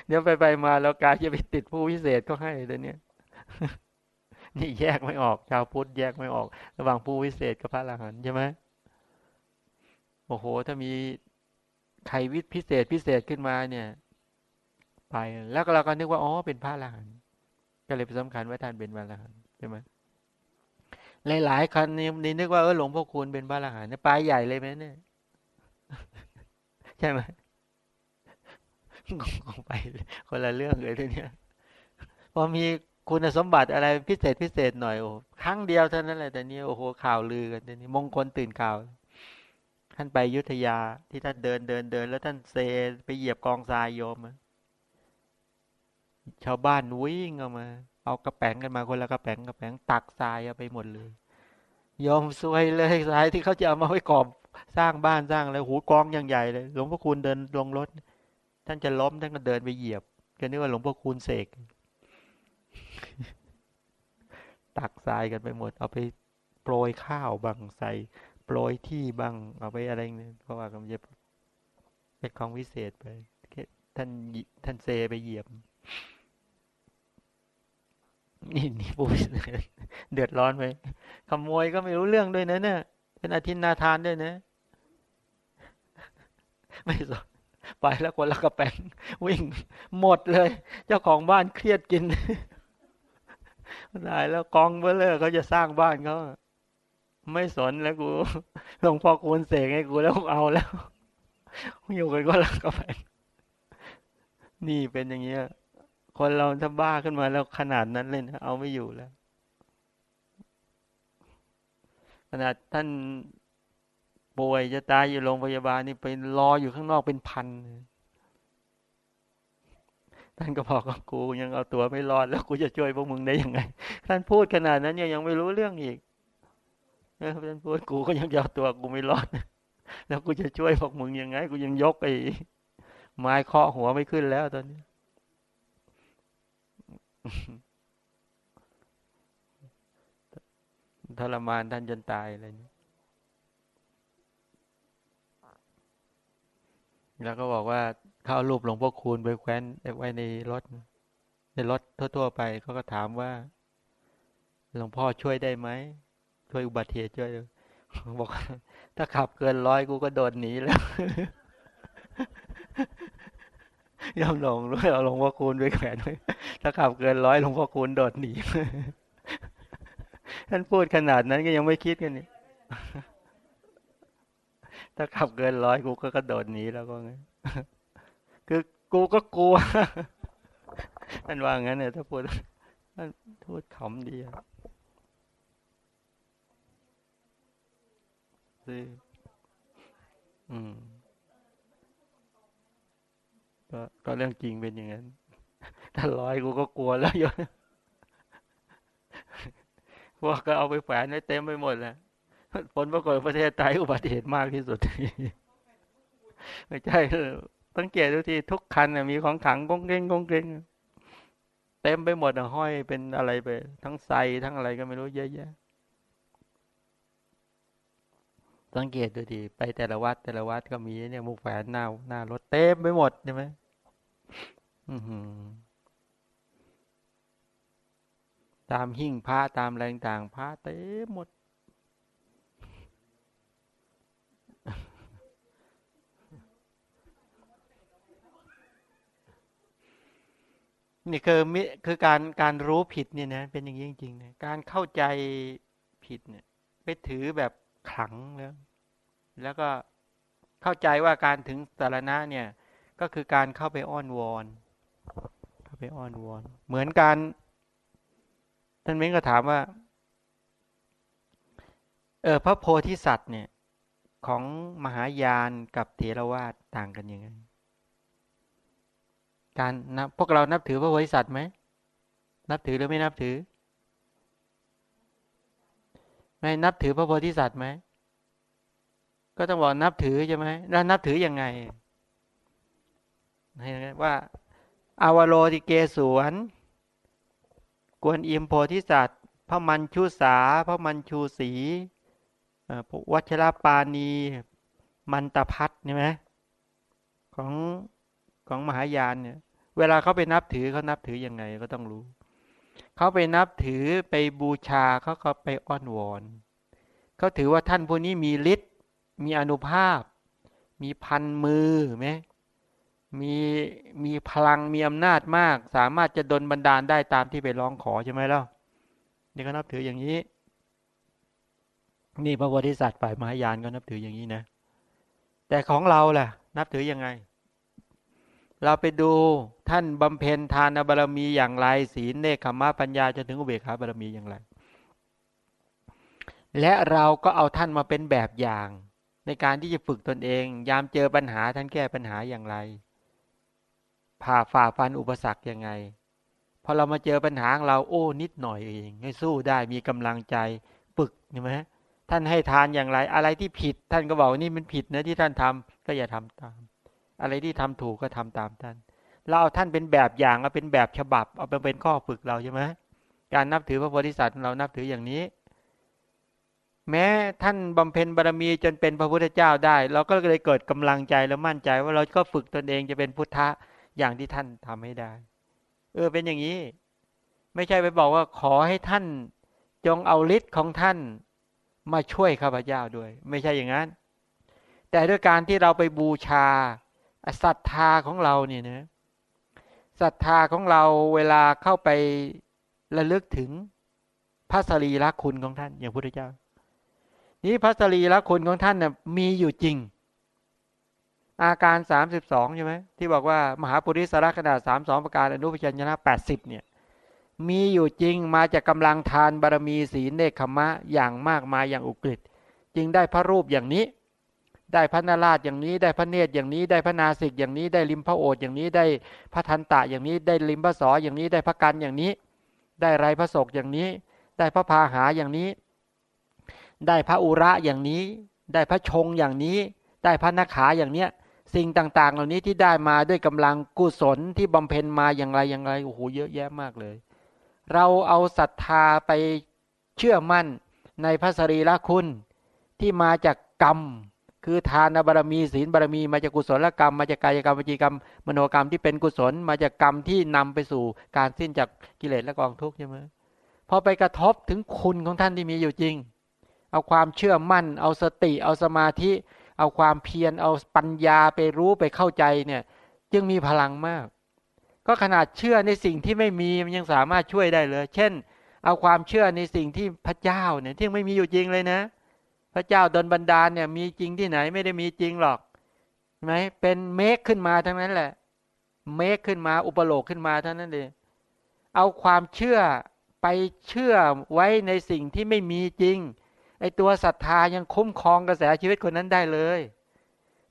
[SPEAKER 1] เดี๋ยวไปไปมาแล้วกายจะไปติดผู้วิเศษก็ให้แต่เนี้ยนี่แยกไม่ออก ชาวพุทธแยกไม่ออก ระหว่างผู้วิเศษกับพระอรหันต์ใช่ไหมโอ้โห ถ้ามีใครวิพิเศษพิเศษขึ้นมาเนี่ย ไปแล้วเราก็นึกว่าอ๋อเป็นพระอรหันต์ก็เลยไปสำคัญว่าท่านเป็นพระอรหันต์ ช่ไหมหลายๆคันนี่นึกว่าเออหลวงพ่อคูณเป็นพระอรหันต์ปลายใหญ่เลยไหมเนี่ย ใช่ไหมไปคนละเรื่องเลยทีเนี้ยพอมีคุณสมบัติอะไรพิเศษพิเศษหน่อยโอ้ครั้งเดียวเท่านั้นแหละแต่นี้โอ้โหข่าวลือกันแต่นี้มงคลตื่นข่าวท่านไปยุทธยาที่ท่านเดินเดินเดินแล้วท่านเซไปเหยียบกองทรายโยมชาวบ้านวิ่งออกมา เอากระแป้งกันมาคนละกระแป้งกระแป้งตักทรายไปหมดเลย ยอมซวยเลยทรายที่เขาจะเอามาไว้กอบสร้างบ้านสร้างอะไรหูกองอย่างใหญ่เลยหลวงพ่อคุณเดินลงรถ ท่านจะล้มท่านก็เดินไปเหยียบก็นึกว่าหลวงพ่อคูณเสกตักทรายกันไปหมด เอาไปโปรยข้าวบางใส่โปรยที่บางเอาไปอะไรเนี่ยเพราะว่ามันจะเป็นของวิเศษไปท่านท่านเซไปเหยียบ นี่นี่ปูเดือดร้อนไปขโมยก็ไม่รู้เรื่องด้วยนะเนี่ยเป็นอาทินนาทานด้วยนะ ไม่สนไปแล้วคนละกระแปงวิ่งหมดเลย เจ้าของบ้านเครียดกินได้แล้วกองเบลเลอร์เขาจะสร้างบ้านเขาไม่สนแล้วกูหลวงพ่อคูณเสกให้กูแล้วเอาแล้วอยู่กันก็ละกระแปงนี่เป็นอย่างเงี้ย คนเราถ้าบ้าขึ้นมาแล้วขนาดนั้นเลยนะเอาไม่อยู่แล้ว ขนาดท่านป่วยจะตายอยู่โรงพยาบาลนี่ไปรออยู่ข้างนอกเป็นพันท่านก็บอกกับกูยังเอาตัวไม่รอดแล้วกูจะช่วยพวกมึงได้ยังไง ท่านพูดขนาดนั้นยังยังไม่รู้เรื่องอีกท่านพูดกูก็ยังเอาตัวกูไม่รอด แล้วกูจะช่วยพวกมึงยังไง กูยังยกไอ้ไม้เคาะหัวไม่ขึ้นแล้วตอนนี้ ทรมานท่านจนตายอะไรนี้แล้วก็บอกว่าเขาเอารูปหลวงพ่อคูณไปแควนไว้ในรถ ในรถทั่วๆไปเขาก็ถามว่า หลวงพ่อช่วยได้ไหม ช่วยอุบัติเหตุช่วย บอก ถ้าขับเกินร้อยกูก็โดนหนีแล้ว ยอมลงด้วยเอาหลวงพ่อคูณไปแขวนไว้ถ้าขับเกินร้อยหลวงพ่อคูณโดดหนีท่านพูดขนาดนั้นก็ยังไม่คิดกันนี่ถ้าขับเกินร้อยกูก็กระโดดหนีแล้วก็ไงคือกูก็กลัวท่านว่างั้นเนี่ยถ้าพูดท่านพูดขำดีอะอืม ก็ก็เรื่องจริงเป็นอย่างนั้น ถ้าร้อยกูก็กลัวแล้วโยนพวกก็เอาไปแฝงไว้เต็มไปหมดแล้วผลปรากฏประเทศไทยอุบัติเหตุมากที่สุด ไม่ใช่สังเกตดูทีทุกคันมีของขังกงเกงกงเกงเต็มไปหมดห้อยเป็นอะไรไป ทั้งไซทั้งอะไรก็ไม่รู้เยอะแยะสังเกตดูดีไปแต่ละวัดแต่ละวัดก็มีเนี่ยมุกแฝนหน้าหน้ารถเต็มไปหมดใช่ไหม ตามหิ่งพระตามแรงต่างพระเต็มหมด นี่คือมิคือการการรู้ผิดเนี่ยนะ เป็นอย่างนี้จริงๆนะการเข้าใจผิดเนี่ยไปถือแบบขลังแล้ว แล้วก็เข้าใจว่าการถึงสารณะเนี่ย ก็คือการเข้าไปอ้อนวอน เข้าไปอ้อนวอน เหมือนการท่านเม้งก็ถามว่า เออพระโพธิสัตว์เนี่ย ของมหายานกับเถรวาทต่างกันยังไง การนับพวกเรานับถือพระโพธิสัตว์ไหมนับถือหรือไม่นับถือ ไม่นับถือพระโพธิสัตว์ไหมก็ต้องบอกนับถือใช่ไหมแล้วนับถืออยังไงว่า อวโรติเกสวนกวนอิมโพธิสัตว์พระมันชูสาพระมันชูสีวัชรปานีมันตพัฒใช่ไหมของของมหายานเนี่ย เวลาเขาไปนับถือเขานับถือยังไงก็ต้องรู้ เขาไปนับถือไปบูชาเขาก็ไปอ้อนวอนเขาถือว่าท่านผู้นี้มีฤทธิ์มีอนุภาพ มีพันมือไหม มีมีพลังมีอำนาจมาก สามารถจะดลบันดาลได้ตามที่ไปร้องขอใช่ไหมล่ะนี่ก็นับถืออย่างนี้ นี่พระโพธิสัตว์ฝ่ายมหายานก็นับถืออย่างนี้นะ แต่ของเราแหละนับถือยังไง เราไปดูท่านบำเพ็ญทานบารมีอย่างไร ศีลเนคขมะปัญญาจนถึงอุเบกขาบารมีอย่างไร และเราก็เอาท่านมาเป็นแบบอย่าง ในการที่จะฝึกตนเอง ยามเจอปัญหาท่านแก้ปัญหาอย่างไร ผ่าฝ่าฟันอุปสรรคยังไงพอเรามาเจอปัญหาเราโอ้นิดหน่อยเองให้สู้ได้มีกำลังใจฝึกใช่ไหมท่านให้ทานอย่างไร อะไรที่ผิด ท่านก็บอกนี่มันผิดนะที่ท่านทำก็อย่าทำตาม อะไรที่ทำถูกก็ทำตามท่าน เราเอาท่านเป็นแบบอย่างเอาเป็นแบบฉบับ เอาไปเป็นข้อฝึกเราใช่ไหมการนับถือพระโพธิสัตว์เรานับถืออย่างนี้ แม้ท่านบำเพ็ญบารมีจนเป็นพระพุทธเจ้าได้ เราก็เลยเกิดกำลังใจและมั่นใจว่าเราก็ฝึกตนเองจะเป็นพุทธะ อย่างที่ท่านทำให้ได้ เออเป็นอย่างนี้ ไม่ใช่ไปบอกว่าขอให้ท่านจงเอาฤทธิ์ของท่านมาช่วยข้าพเจ้าด้วย ไม่ใช่อย่างนั้น แต่ด้วยการที่เราไปบูชาศรัทธาของเราเนี่ยนะศรัทธาของเราเวลาเข้าไประลึกถึงพระสรีระคุณของท่านอย่างพุทธเจ้า นี้พระสรีระคุณของท่านน่ยมีอยู่จริง อาการสามสิบสองใช่ไหมที่บอกว่ามหาปุริสระขนาดสามสองประการอนุปชัญญนะแปดสิบเนี่ย มีอยู่จริงมาจากกำลังทานบารมีศีลเนคขมะอย่างมากมายอย่างอุกฤษจึงได้พระรูปอย่างนี้ ได้พระนาราชอย่างนี้ได้พระเนตรอย่างนี้ ได้พระนาสิกอย่างนี้ ได้ลิมพระโอษอย่างนี้ ได้พระทันตะอย่างนี้ ได้ลิมพระสออย่างนี้ ได้พระกันอย่างนี้ ได้ไรพระศกอย่างนี้ ได้พระพาหาอย่างนี้ ได้พระอุระอย่างนี้ ได้พระชงอย่างนี้ ได้พระนักขาอย่างเนี้ย สิ่งต่างๆ เหล่านี้ที่ได้มาด้วยกำลังกุศลที่บำเพ็ญมาอย่างไรอย่างไรโอ้โหเยอะแยะมากเลย เราเอาศรัทธาไปเชื่อมั่นในพระสรีระคุณที่มาจากกรรม คือทานบารมีศีลบารมีมาจากกุศลกรรม มาจากกายกรรมวิจีกรรม มโนกรรมที่เป็นกุศล มาจากกรรมที่นำไปสู่การสิ้นจากกิเลสและกองทุกข์ใช่ไหมพอไปกระทบถึงคุณของท่านที่มีอยู่จริง เอาความเชื่อมั่น เอาสติ เอาสมาธิ เอาความเพียรเอาปัญญาไปรู้ไปเข้าใจเนี่ยจึงมีพลังมาก ก็ขนาดเชื่อในสิ่งที่ไม่มีมันยังสามารถช่วยได้เลย เช่น เอาความเชื่อในสิ่งที่พระเจ้าเนี่ยที่ไม่มีอยู่จริงเลยนะ พระเจ้าดนบันดาลเนี่ยมีจริงที่ไหนไม่ได้มีจริงหรอกใช่ไหมเป็นเมฆขึ้นมาทั้งนั้นแหละ เมฆขึ้นมาอุปโลกขึ้นมาเท่านั้นเองเอาความเชื่อไปเชื่อไว้ในสิ่งที่ไม่มีจริง ไอตัวศรัทธายังคุ้มครองกระแสชีวิตคนนั้นได้เลย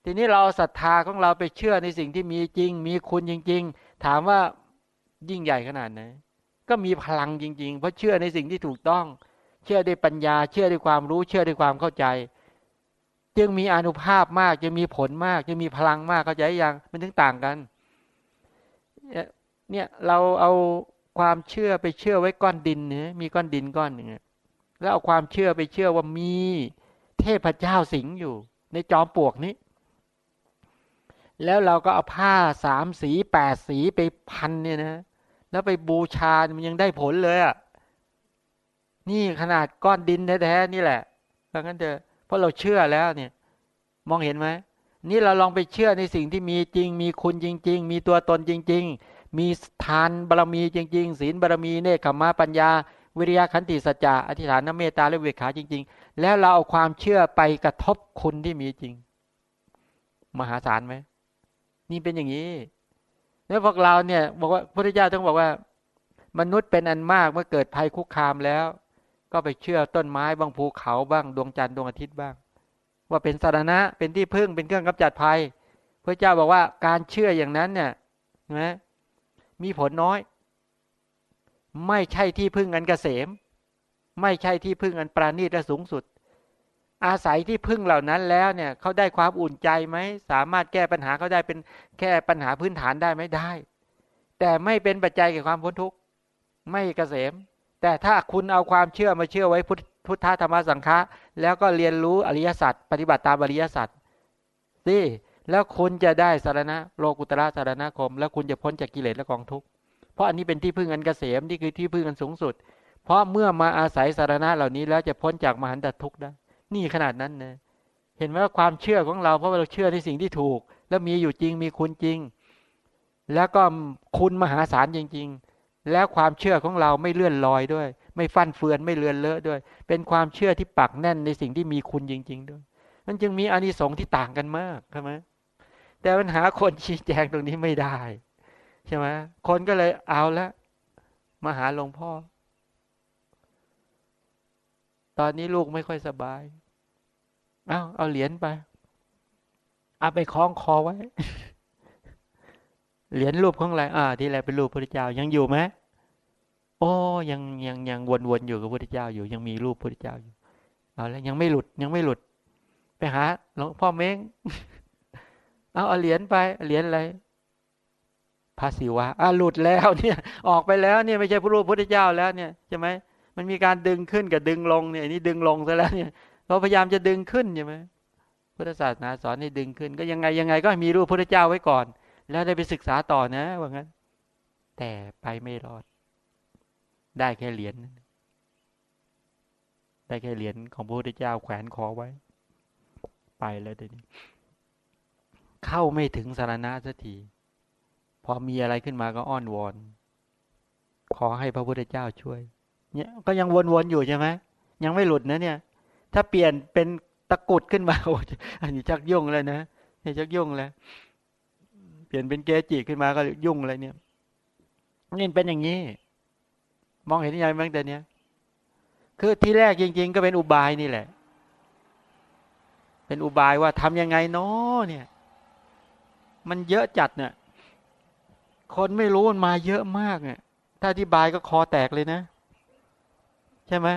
[SPEAKER 1] ทีนี้เราศรัทธาของเราไปเชื่อในสิ่งที่มีจริง มีคุณจริง ๆ ถามว่ายิ่งใหญ่ขนาดไหนก็มีพลังจริง ๆ เพราะเชื่อในสิ่งที่ถูกต้อง เชื่อด้วยปัญญา เชื่อด้วยความรู้ เชื่อด้วยความเข้าใจ จึงมีอนุภาพมากจึงมีผลมากจึงมีพลังมากเข้าใจยังมันถึงต่างกันเนี่ยเราเอาความเชื่อไปเชื่อไว้ก้อนดินเนี่ยมีก้อนดินก้อนหนึ่ง แล้วเอาความเชื่อไปเชื่อว่ามีเทพเจ้าสิงอยู่ ในจอมปลวกนี้ แล้วเราก็เอาผ้าสามสีแปดสีไปพันเนี่ยนะแล้วไปบูชา มันยังได้ผลเลยอะ นี่ขนาดก้อนดินแท้ๆนี่แหละเพราะงั้นเถอะเพราะเราเชื่อแล้วเนี่ย มองเห็นไหม นี่เราลองไปเชื่อในสิ่งที่มีจริง มีคุณจริง ๆ มีตัวตนจริง ๆ มีทานบารมีจริง ๆ ศีลบารมีเนคขมาปัญญา วิริยะขันติสัจจะอธิษฐานน้ำเมตตาและเวขาจริง ๆ แล้วเราเอาความเชื่อไปกระทบคุณที่มีจริง มหาศาลไหมนี่เป็นอย่างนี้ แล้วพวกเราเนี่ย บอกว่าพระพุทธเจ้าต้องบอกว่า มนุษย์เป็นอันมากเมื่อเกิดภัยคุกคามแล้ว ก็ไปเชื่อต้นไม้บางภูเขาบ้างดวงจันทร์ดวงอาทิตย์บ้าง ว่าเป็นสารณะเป็นที่พึ่งเป็นเครื่องกำจัดภัยพระเจ้าบอกว่าการเชื่ออย่างนั้นเนี่ยนะมีผลน้อย ไม่ใช่ที่พึ่งอันกเกษม ไม่ใช่ที่พึ่งอันปราณีตและสูงสุด อาศัยที่พึ่งเหล่านั้นแล้วเนี่ยเขาได้ความอุ่นใจไหมสามารถแก้ปัญหาเขาได้เป็นแค่ปัญหาพื้นฐานได้ไหมได้ แต่ไม่เป็นปัจจัยแก่ความพ้นทุกข์ไม่เกษม แต่ถ้าคุณเอาความเชื่อมาเชื่อไว้พุทธธรรมสังฆะแล้วก็เรียนรู้อริยสัจปฏิบัติตามอริยสัจสิแล้วคุณจะได้สารณะโลกุตระสารณคม แล้วคุณจะพ้นจากกิเลสและกองทุกข์ ราะอันนี้เป็นที่พึ่งอันเกษมนี่คือที่พึ่งอันสูงสุด เพราะเมื่อมาอาศัยสารณะเหล่านี้แล้วจะพ้นจากมหันตทุกข์ได้ นี่ขนาดนั้นนะเห็นไหมว่าความเชื่อของเราเพราะเราเชื่อในสิ่งที่ถูก แล้วมีอยู่จริงมีคุณจริง แล้วก็คุณมหาศาลจริง ๆ แล้วความเชื่อของเราไม่เลื่อนลอยด้วย ไม่ฟั่นเฟือนไม่เลือนเลอะด้วย เป็นความเชื่อที่ปักแน่นในสิ่งที่มีคุณจริง ๆ ด้วยมันจึงมีอานิสงส์ที่ต่างกันมากใช่ไหมแต่ปัญหาคนชี้แจงตรงนี้ไม่ได้ ใช่ไหมคนก็เลยเอาละมาหาหลวงพ่อ ตอนนี้ลูกไม่ค่อยสบาย เอาเอาเหรียญไป เอาไปคล้องคอไว้ เหรียญรูปของอะไรอ่า ที่อะไรเป็นรูปพระเจ้ายังอยู่ไหมโอ้ยังยังยังวนๆอยู่กับพระเจ้าอยู่ ยังมีรูปพระเจ้าอยู่เอาแล้วยังไม่หลุดยังไม่หลุด ไปหาหลวงพ่อเม้งเอาเอาเหรียญไปเหรียญอะไร พระศิวะอ่าหลุดแล้วเนี่ย ออกไปแล้วเนี่ยไม่ใช่พระรูปพระเจ้าแล้วเนี่ยใช่ไหมมันมีการดึงขึ้นกับดึงลงเนี่ยนี่ดึงลงซะแล้วเนี่ยเราพยายามจะดึงขึ้นใช่ไหมพุทธศาสนาสอนให้ดึงขึ้น ก็ยังไงยังไงก็มีรูปพระเจ้าไว้ก่อน แล้วได้ไปศึกษาต่อนะว่างั้น แต่ไปไม่รอด ได้แค่เหรียญได้แค่เหรียญของพระพุทธเจ้าแขวนคอไว้ ไปแล้วเดี๋ยวนี้เข้าไม่ถึงสารณะสักที พอมีอะไรขึ้นมาก็อ้อนวอน ขอให้พระพุทธเจ้าช่วย เนี่ยก็ยังวนๆอยู่ใช่ไหมยังไม่หลุดนะเนี่ย ถ้าเปลี่ยนเป็นตะกุดขึ้นมาโอ้อันนี้ชักยุ่งเลยนะนี่ชักยุ่งแล้วปลี่ยนเป็นเกจิขึ้นมาก็ยุ่งอะไรเนี่ยนี่เป็นอย่างนี้ มองเห็นยังไงบ้างแต่เนี้ยคือที่แรกจริง ๆ ก็เป็นอุบายนี่แหละ เป็นอุบายว่าทำยังไงเนาะเนี่ย มันเยอะจัดเนี่ย คนไม่รู้มันมาเยอะมากเนี่ยถ้าอธิบายก็คอแตกเลยนะ ใช่ไหม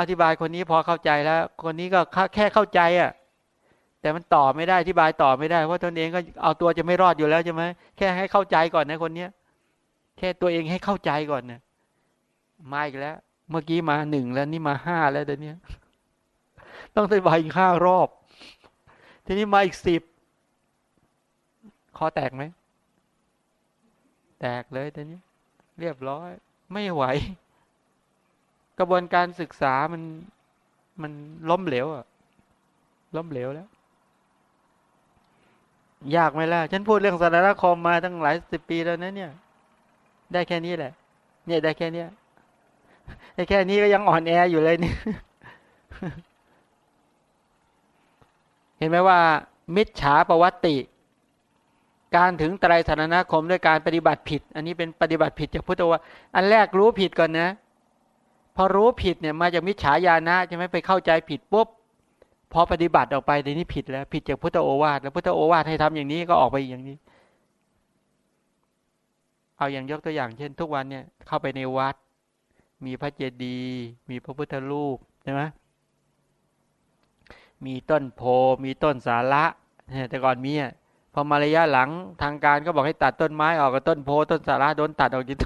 [SPEAKER 1] อธิบายคนนี้พอเข้าใจแล้ว คนนี้ก็แค่เข้าใจอะ่ะ แต่มันต่อไม่ได้ที่บายต่อไม่ได้เพราะตนเองก็เอาตัวจะไม่รอดอยู่แล้วใช่ไหมแค่ให้เข้าใจก่อนนะคนเนี้ยแค่ตัวเองให้เข้าใจก่อนนะมาอีกแล้ว เมื่อกี้มาหนึ่งแล้วนี่มาห้าแล้วเดี๋ยวนี้ต้องอธิบายอีกห้ารอบ ทีนี้มาอีกสิบคอแตกไหม แตกเลยตอนนี้ เรียบร้อย ไม่ไหว กระบวนการศึกษามันมันล้มเหลวอะล้มเหลวแล้ว ยากไหมล่ะ ฉันพูดเรื่องสาระคมมาตั้งหลายสิบปีแล้วนะเนี่ย ได้แค่นี้แหละ เนี่ยได้แค่เนี้ยไอ้แค่นี้ก็ยังอ่อนแออยู่เลยเนี่ยเห็นไหมว่า มิจฉาประวัติ การถึงไตรสารณคมด้วยการปฏิบัติผิด อันนี้เป็นปฏิบัติผิดจากพุทธวะอันแรกรู้ผิดก่อนนะ พอรู้ผิดเนี่ยมาจากมิจฉาญาณะใช่ไหมไปเข้าใจผิดปุ๊บพอปฏิบัติออกไปในนี้ผิดแล้วผิดจากพุทธโอวาทแล้วพุทธโอวาทให้ทำอย่างนี้ก็ออกไปอย่างนี้ เอาอย่างยกตัวอย่าง เช่น ทุกวันเนี่ยเข้าไปในวัด มีพระเจดีย์มีพระพุทธรูปใช่ไหมมีต้นโพมีต้นสาระแต่ก่อนมีอะ พอมาระยะหลังทางการก็บอกให้ตัดต้นไม้ออกกับต้นโพต้นสาระโดนตัดออกจริง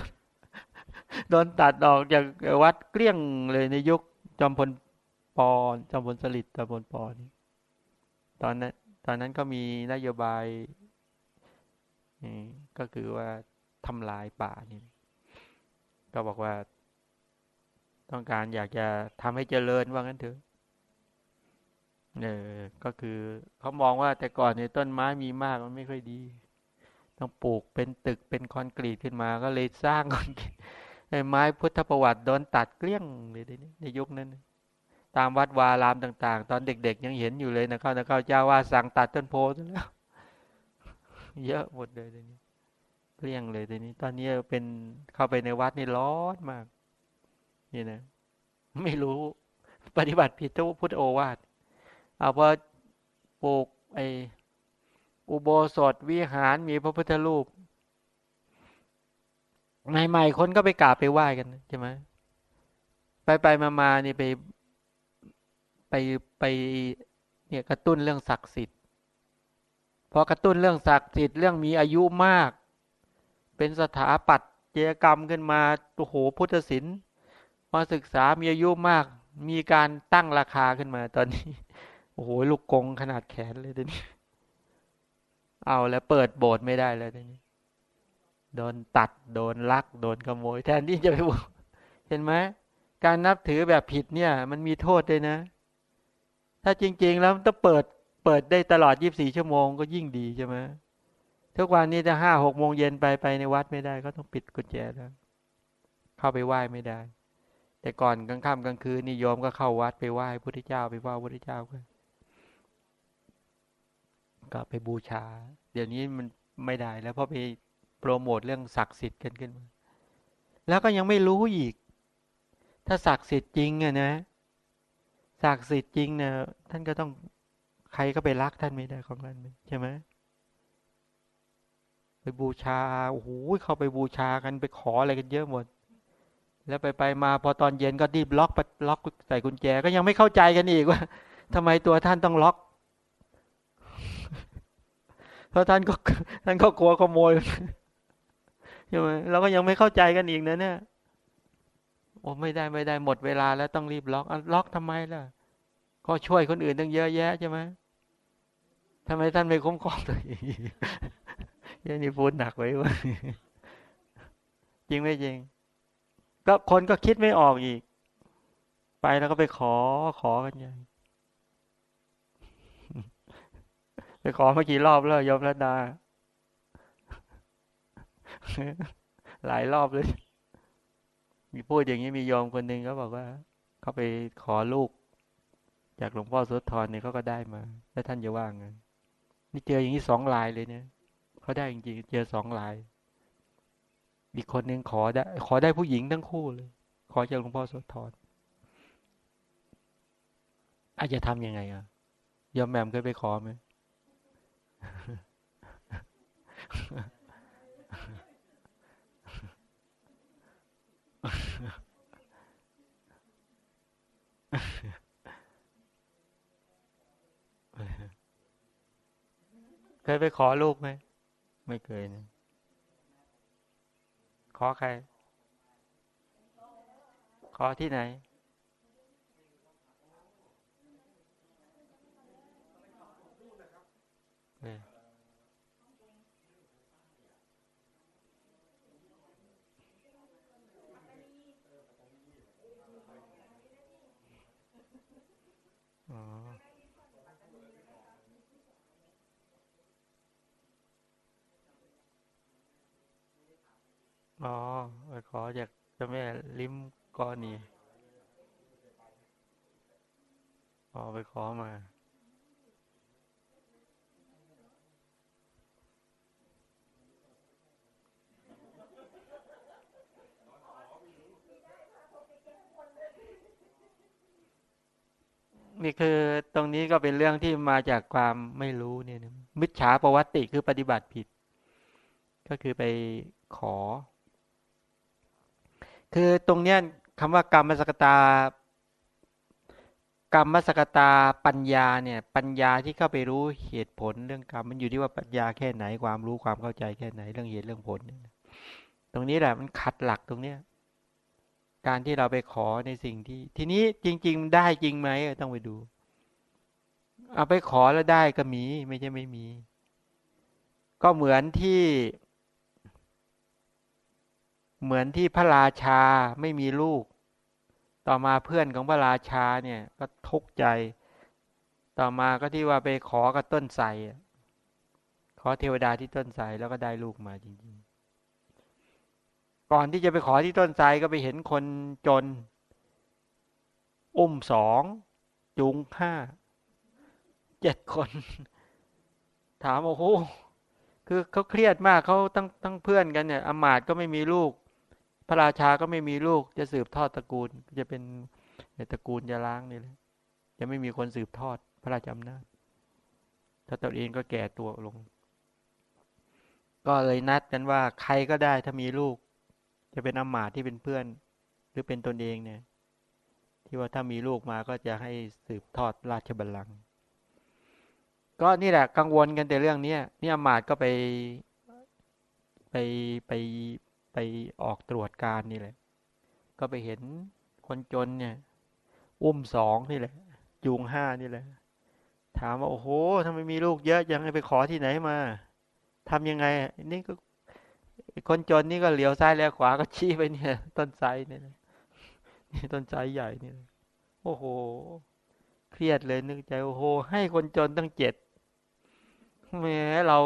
[SPEAKER 1] โดนตัดออกจากวัดเกลี้ยงเลยในยุคจอมพลปอจอมพลสฤษดิ์จอมพลปอนี่ตอนนั้น ตอนนั้นก็มีนโยบายก็คือว่าทำลายป่านี่ก็บอกว่า ต้องการอยากจะทำให้เจริญว่างั้นเถอะ เออก็คือเขามองว่าแต่ก่อนเนี่ยต้นไม้มีมากมันไม่ค่อยดี ต้องปลูกเป็นตึกเป็นคอนกรีตขึ้นมา ก็เลยสร้างคอนกรีตไม้พุทธประวัติโดนตัดเกลี้ยงเลยในยุคนั้น ตามวัดวารามต่าง ๆ ตอนเด็ก ๆ ยังเห็นอยู่เลยนะเข้านะเข้าเจ้าว่าสั่งตัดต้นโพธิ์แล้วเยอะหมดเลยทีนี้เกลี้ยงเลยทีนี้ ตอนนี้เป็นเข้าไปในวัดนี่ร้อนมาก นี่นะ ไม่รู้ปฏิบัติผิดทุกพุทธโอวาท เอาพอปลูกไออุโบสถวิหารมีพระพุทธรูปใหม่ๆคนก็ไปกราบไปไหว้กันใช่ไหมไปไปมามานี่ไปไปไปเนี่ยกระตุ้นเรื่องศักดิ์สิทธิ์พอกระตุ้นเรื่องศักดิ์สิทธิ์เรื่องมีอายุมาก เป็นสถาปัตยกรรมขึ้นมาโอ้โหพุทธศิลป์มาศึกษามีอายุมาก มีการตั้งราคาขึ้นมาตอนนี้ โอ้โหลูกกงขนาดแขนเลยตอนนี้ เอาแล้วเปิดโบสถ์ไม่ได้แล้วตอนนี้ โดนตัดโดนลัก โดนขโมย แทนที่จะไปเห็นไหมการนับถือแบบผิดเนี่ย มันมีโทษด้วยนะ ถ้าจริง ๆ แล้วต้องเปิดเปิดได้ตลอดยีิบสี่ชั่วโมงก็ยิ่งดีใช่ไหมทุกวันนี้จะห้าหกโมงเย็นไปไปในวัดไม่ได้ ก็ต้องปิดกุญแจแล้ว เข้าไปไหว้ไม่ได้ แต่ก่อนกลางค่ำกลางคืนนิยมก็เข้าวัดไปไหว้พระพุทธเจ้าไปไหว้พระพุทธเจ้ากัน ก็ไปบูชา เดี๋ยวนี้มันไม่ได้แล้วเพราะไปโปรโมทเรื่องศักดิ์สิทธิ์กันขึ้นมาแล้วก็ยังไม่รู้อีก ถ้าศักดิ์สิทธิ์จริงอะนะศักดิ์สิทธิ์จริงเนะท่านก็ต้องใครก็ไปรักท่านไม่ได้ของท่านใช่ไหมไปบูชาโอ้โหเข้าไปบูชากันไปขออะไรกันเยอะหมด แล้วไปไปมาพอตอนเย็นก็ดีบล็อกล็อกใส่กุญแจก็ยังไม่เข้าใจกันอีกว่าทำไมตัวท่านต้องล็อก ราะท่านก็ท่านก็กลัวขโมยใช่ไหมเราก็ยังไม่เข้าใจกันอีกนะเนี่ยโอ้ไม่ได้ไม่ได้หมดเวลาแล้วต้องรีบล็อกล็อกทำไมล่ะ ก็ช่วยคนอื่นตั้งเยอะแยะใช่ไหมทำไมท่านไม่คุ้มครองตัวเองยังนี่พูดหนักไว้ว่าจริงไม่จริง ก็คนก็คิดไม่ออกอีก ไปแล้วก็ไปขอขอกันใหญ่ ไปขอเมื่อกี่รอบแล้วยมรัตดา หลายรอบเลย มีพูดอย่างนี้มียอมคนหนึ่งเขาบอกว่า เขาไปขอลูก จากหลวงพ่อสุธรเนี่ยเขาก็ได้มา แล้วท่านจะว่างไงนี่เจออย่างนี้สองลายเลยเนี่ยเขาได้จริงๆเจอสองลาย อีกคนหนึ่งขอได้ ขอได้ผู้หญิงทั้งคู่เลย ขอจากหลวงพ่อสุธรอาจจะทำยังไงอะยอมแหม่มเคยไปขอไหม เคยไปขอลูกไหม ไม่เคยนะขอใคร ขอที่ไหน อ๋อไปขอจากเจ้าแม่ลิ้มกอนีอ๋อไปขอมานี่คือตรงนี้ก็เป็นเรื่องที่มาจากความไม่รู้เนี่ยมิจฉาประวัติคือปฏิบัติผิด ก็คือไปขอ คือตรงเนี้ยคำว่ากรรมสกตากรรมสกตาปัญญาเนี่ยปัญญาที่เข้าไปรู้เหตุผลเรื่องกรรมมันอยู่ที่ว่าปัญญาแค่ไหนความรู้ความเข้าใจแค่ไหนเรื่องเหตุเรื่องผล ตรงนี้แหละมันขัดหลักตรงเนี้ยการที่เราไปขอในสิ่งที่ ทีนี้จริง ๆ ได้จริงไหมต้องไปดู เอาไปขอแล้วได้ก็มีไม่ใช่ไม่มี ก็เหมือนที่ เหมือนที่พระราชาไม่มีลูก ต่อมาเพื่อนของพระราชาเนี่ยก็ทุกข์ใจ ต่อมาก็ที่ว่าไปขอกับต้นไทรขอเทวดาที่ต้นไทรแล้วก็ได้ลูกมาจริงๆ ก่อนที่จะไปขอที่ต้นไทรก็ไปเห็นคนจน อุ้มสองจุงห้าเจ็ดคน ถามโอ้โหคือเขาเครียดมากเขาตั้งตั้งเพื่อนกันเนี่ยอมาตก็ไม่มีลูก พระราชาก็ไม่มีลูกจะสืบทอดตระกูล จะเป็นตระกูลจะล้างนี่เลยจะไม่มีคนสืบทอดพระราชอำนาจถ้าตัวเองก็แก่ตัวลง ก็เลยนัดกันว่าใครก็ได้ถ้ามีลูก จะเป็นอมาตที่เป็นเพื่อน หรือเป็นตนเองเนี่ย ที่ว่าถ้ามีลูกมาก็จะให้สืบทอดราชบัลลังก์ก็นี่แหละกังวลกันแต่เรื่องนี้นี่อมาตก็ไปไปไป ไปออกตรวจการนี่แหละ ก็ไปเห็นคนจนเนี่ย อุ้มสองนี่แหละ จูงห้านี่แหละ ถามว่าโอ้โหทำไมมีลูกเยอะยังไปขอที่ไหนมาทำยังไง นี่ก็คนจนนี่ก็เหลียวซ้ายแล้วขวาก็ชี้ไปเนี่ย ต้นไทรเนี่ยนี่ต้นไทรใหญ่เนี่ยโอ้โห เครียดเลยนึกใจโอ้โห ให้คนจนตั้งเจ็ดแม้เรา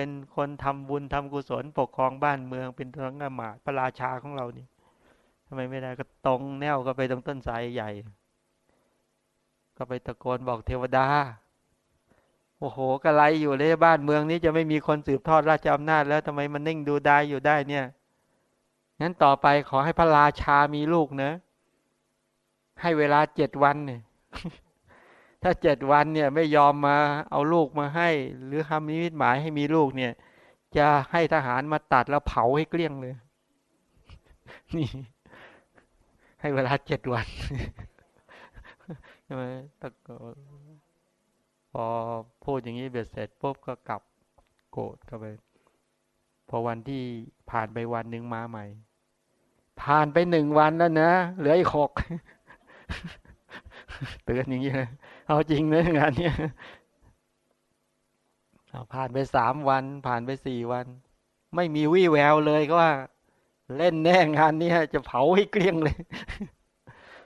[SPEAKER 1] เป็นคนทำบุญทำกุศลปกครองบ้านเมืองเป็นทั้งอมาตพระราชาของเรานี่ทำไมไม่ได้ก็ตรงแนวก็ไปตรงต้นไทรใหญ่ ก็ไปตะโกนบอกเทวดา โอ้โหกระไรอยู่เลยบ้านเมืองนี้จะไม่มีคนสืบทอดราชอำนาจแล้วทำไมมันนิ่งดูได้อยู่ได้เนี่ยงั้นต่อไปขอให้พระราชามีลูกเนะ ให้เวลาเจ็ดวันเนี่ย ถ้าเจ็ดวันเนี่ยไม่ยอมมาเอาลูกมาให้ หรือทำนิมิตหมายให้มีลูกเนี่ย จะให้ทหารมาตัดแล้วเผาให้เกลี้ยงเลย นี่ ให้เวลาเจ็ดวันใช่ไหมพอพูดอย่างนี้เบ็ดเสร็จปุ๊บก็กลับโกรธก็ไป พอวันที่ผ่านไปวันหนึ่งมาใหม่ ผ่านไปหนึ่งวันแล้วนะเหลืออีกหกเตือนอย่างนี้เลย เอาจริงเลยงานเนี้ยผ่านไปสามวัน ผ่านไปสี่วัน ไม่มีวี่แววเลยก็ว่า เล่นแน่งานนี้จะเผาให้เกลี้ยงเลย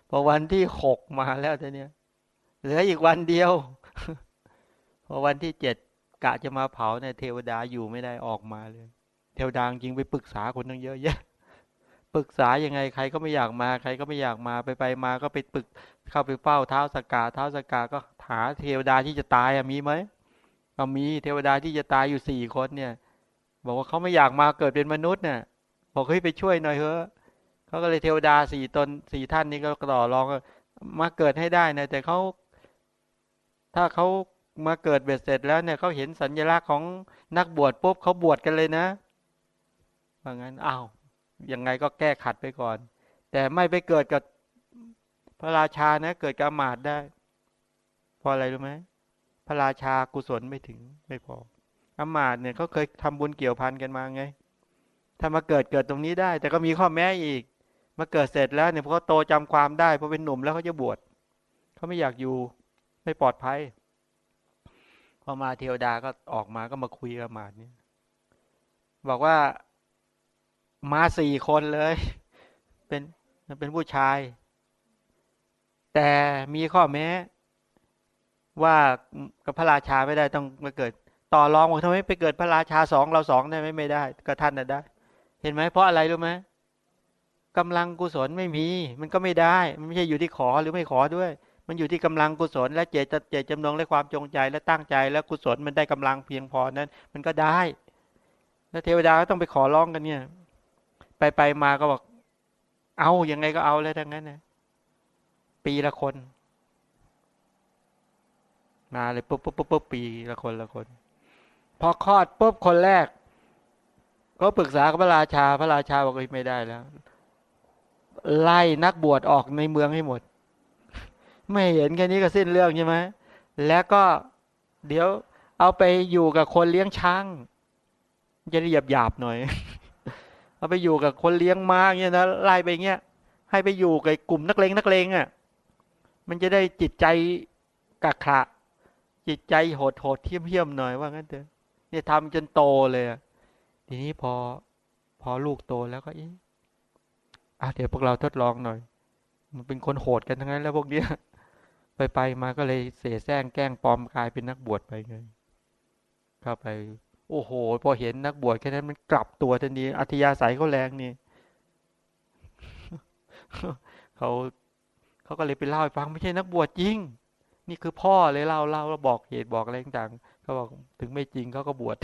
[SPEAKER 1] พอวันที่หกมาแล้วทีเนี้ยเหลืออีกวันเดียว พอวันที่เจ็ดกะจะมาเผาเนี่ยเทวดาอยู่ไม่ได้ออกมาเลย เทวดาจริงไปปรึกษาคนตั้งเยอะแยะปรึกษายังไงใครก็ไม่อยากมา ใครก็ไม่อยากมาไปไปมาก็ไปปรึก เข้าไปเฝ้าเท้าสกาเท้าสกาก็หาเทวดาที่จะตายมีไหมก็มีเทวดาที่จะตายอยู่สี่คนเนี่ย บอกว่าเขาไม่อยากมาเกิดเป็นมนุษย์เนี่ยบอกเฮ้ยไปช่วยหน่อยเถอะเขาก็เลยเทวดาสี่ตนสี่ท่านนี้ก็ต่อรองมาเกิดให้ได้นะแต่เขาถ้าเขามาเกิดเบ็ดเสร็จแล้วเนี่ยเขาเห็นสัญลักษณ์ของนักบวชปุ๊บเขาบวชกันเลยนะว่างั้นอ้าวยังไงก็แก้ขัดไปก่อน แต่ไม่ไปเกิดกับ พระราชานะเกิดกับมาดได้เพราะอะไรรู้ไหมพระราชากุศลไม่ถึงไม่พออามาตเนี่ยเขาเคยทำบุญเกี่ยวพันกันมาไง ถ้ามาเกิดเกิดตรงนี้ได้ แต่ก็มีข้อแม้อีก มาเกิดเสร็จแล้วเนี่ยพอเขาโตจำความได้พอเป็นหนุ่มแล้วเขาจะบวชเขาไม่อยากอยู่ไม่ปลอดภัย พอมาเทวดาก็ออกมาก็มาคุยกับมาดเนี่ยบอกว่ามาสี่คนเลย เป็นเป็นผู้ชาย แต่มีข้อแม้ ว่ากับพระราชาไม่ได้ต้องมาเกิด ต่อรองว่าทำไมไปเกิดพระราชาสองเราสองได้ไม่ไม่ได้ก็ท่านน่ะได้ เห็นไหมเพราะอะไรรู้ไหมกำลังกุศลไม่มี มันก็ไม่ได้มันไม่ใช่อยู่ที่ขอหรือไม่ขอด้วย มันอยู่ที่กำลังกุศล และเจตเจตจำนงและความจงใจและตั้งใจ และกุศลมันได้กำลังเพียงพอนั้น มันก็ได้ แล้วเทวดาก็ต้องไปขอร้องกันเนี่ย ไปไปมาก็บอก เอาอยัางไงก็เอาเลยทั้งนั้นนะ ปีละคน มาเลยปุ๊บปุ๊บปุ๊บปุ๊บปีละคนละคน พอคลอดปุ๊บคนแรก ก็ปรึกษากับพระราชา พระราชาบอกไม่ได้แล้ว ไล่นักบวชออกในเมืองให้หมด ไม่เห็นแค่นี้ก็สิ้นเรื่องใช่ไหมแล้วก็เดี๋ยวเอาไปอยู่กับคนเลี้ยงช้างจะเรียบหยาบหน่อย เอาไปอยู่กับคนเลี้ยงม้าเงี้ยนะไล่ไปเงี้ยให้ไปอยู่กับกลุ่มนักเลงนักเลงอะ มันจะได้จิตใจกักขะจิตใจโหดโหดเที่ยมเทียมหน่อยว่างั้นเถอะเนี่ยทำจนโตเลยทีนี้พอพอลูกโตแล้วก็เอ๊ะอะเดี๋ยวพวกเราทดลองหน่อย มันเป็นคนโหดกันทั้งนั้นแล้วพวกเนี้ยไปไปมาก็เลยเสแสร้งแกล้งปลอมกลายเป็นนักบวชไปไงเข้าไป โอ้โห พอเห็นนักบวชแค่นั้นมันกลับตัวทันทีอัธยาศัยเขาแรงนี่เขา เขาก็เลยไปเล่าให้ฟังไม่ใช่นักบวชจริง นี่คือพ่อเลยเล่าเล่าแล้วบอกเหตุบอกอะไรต่างๆเขาบอกถึงไม่จริงเขาก็บวช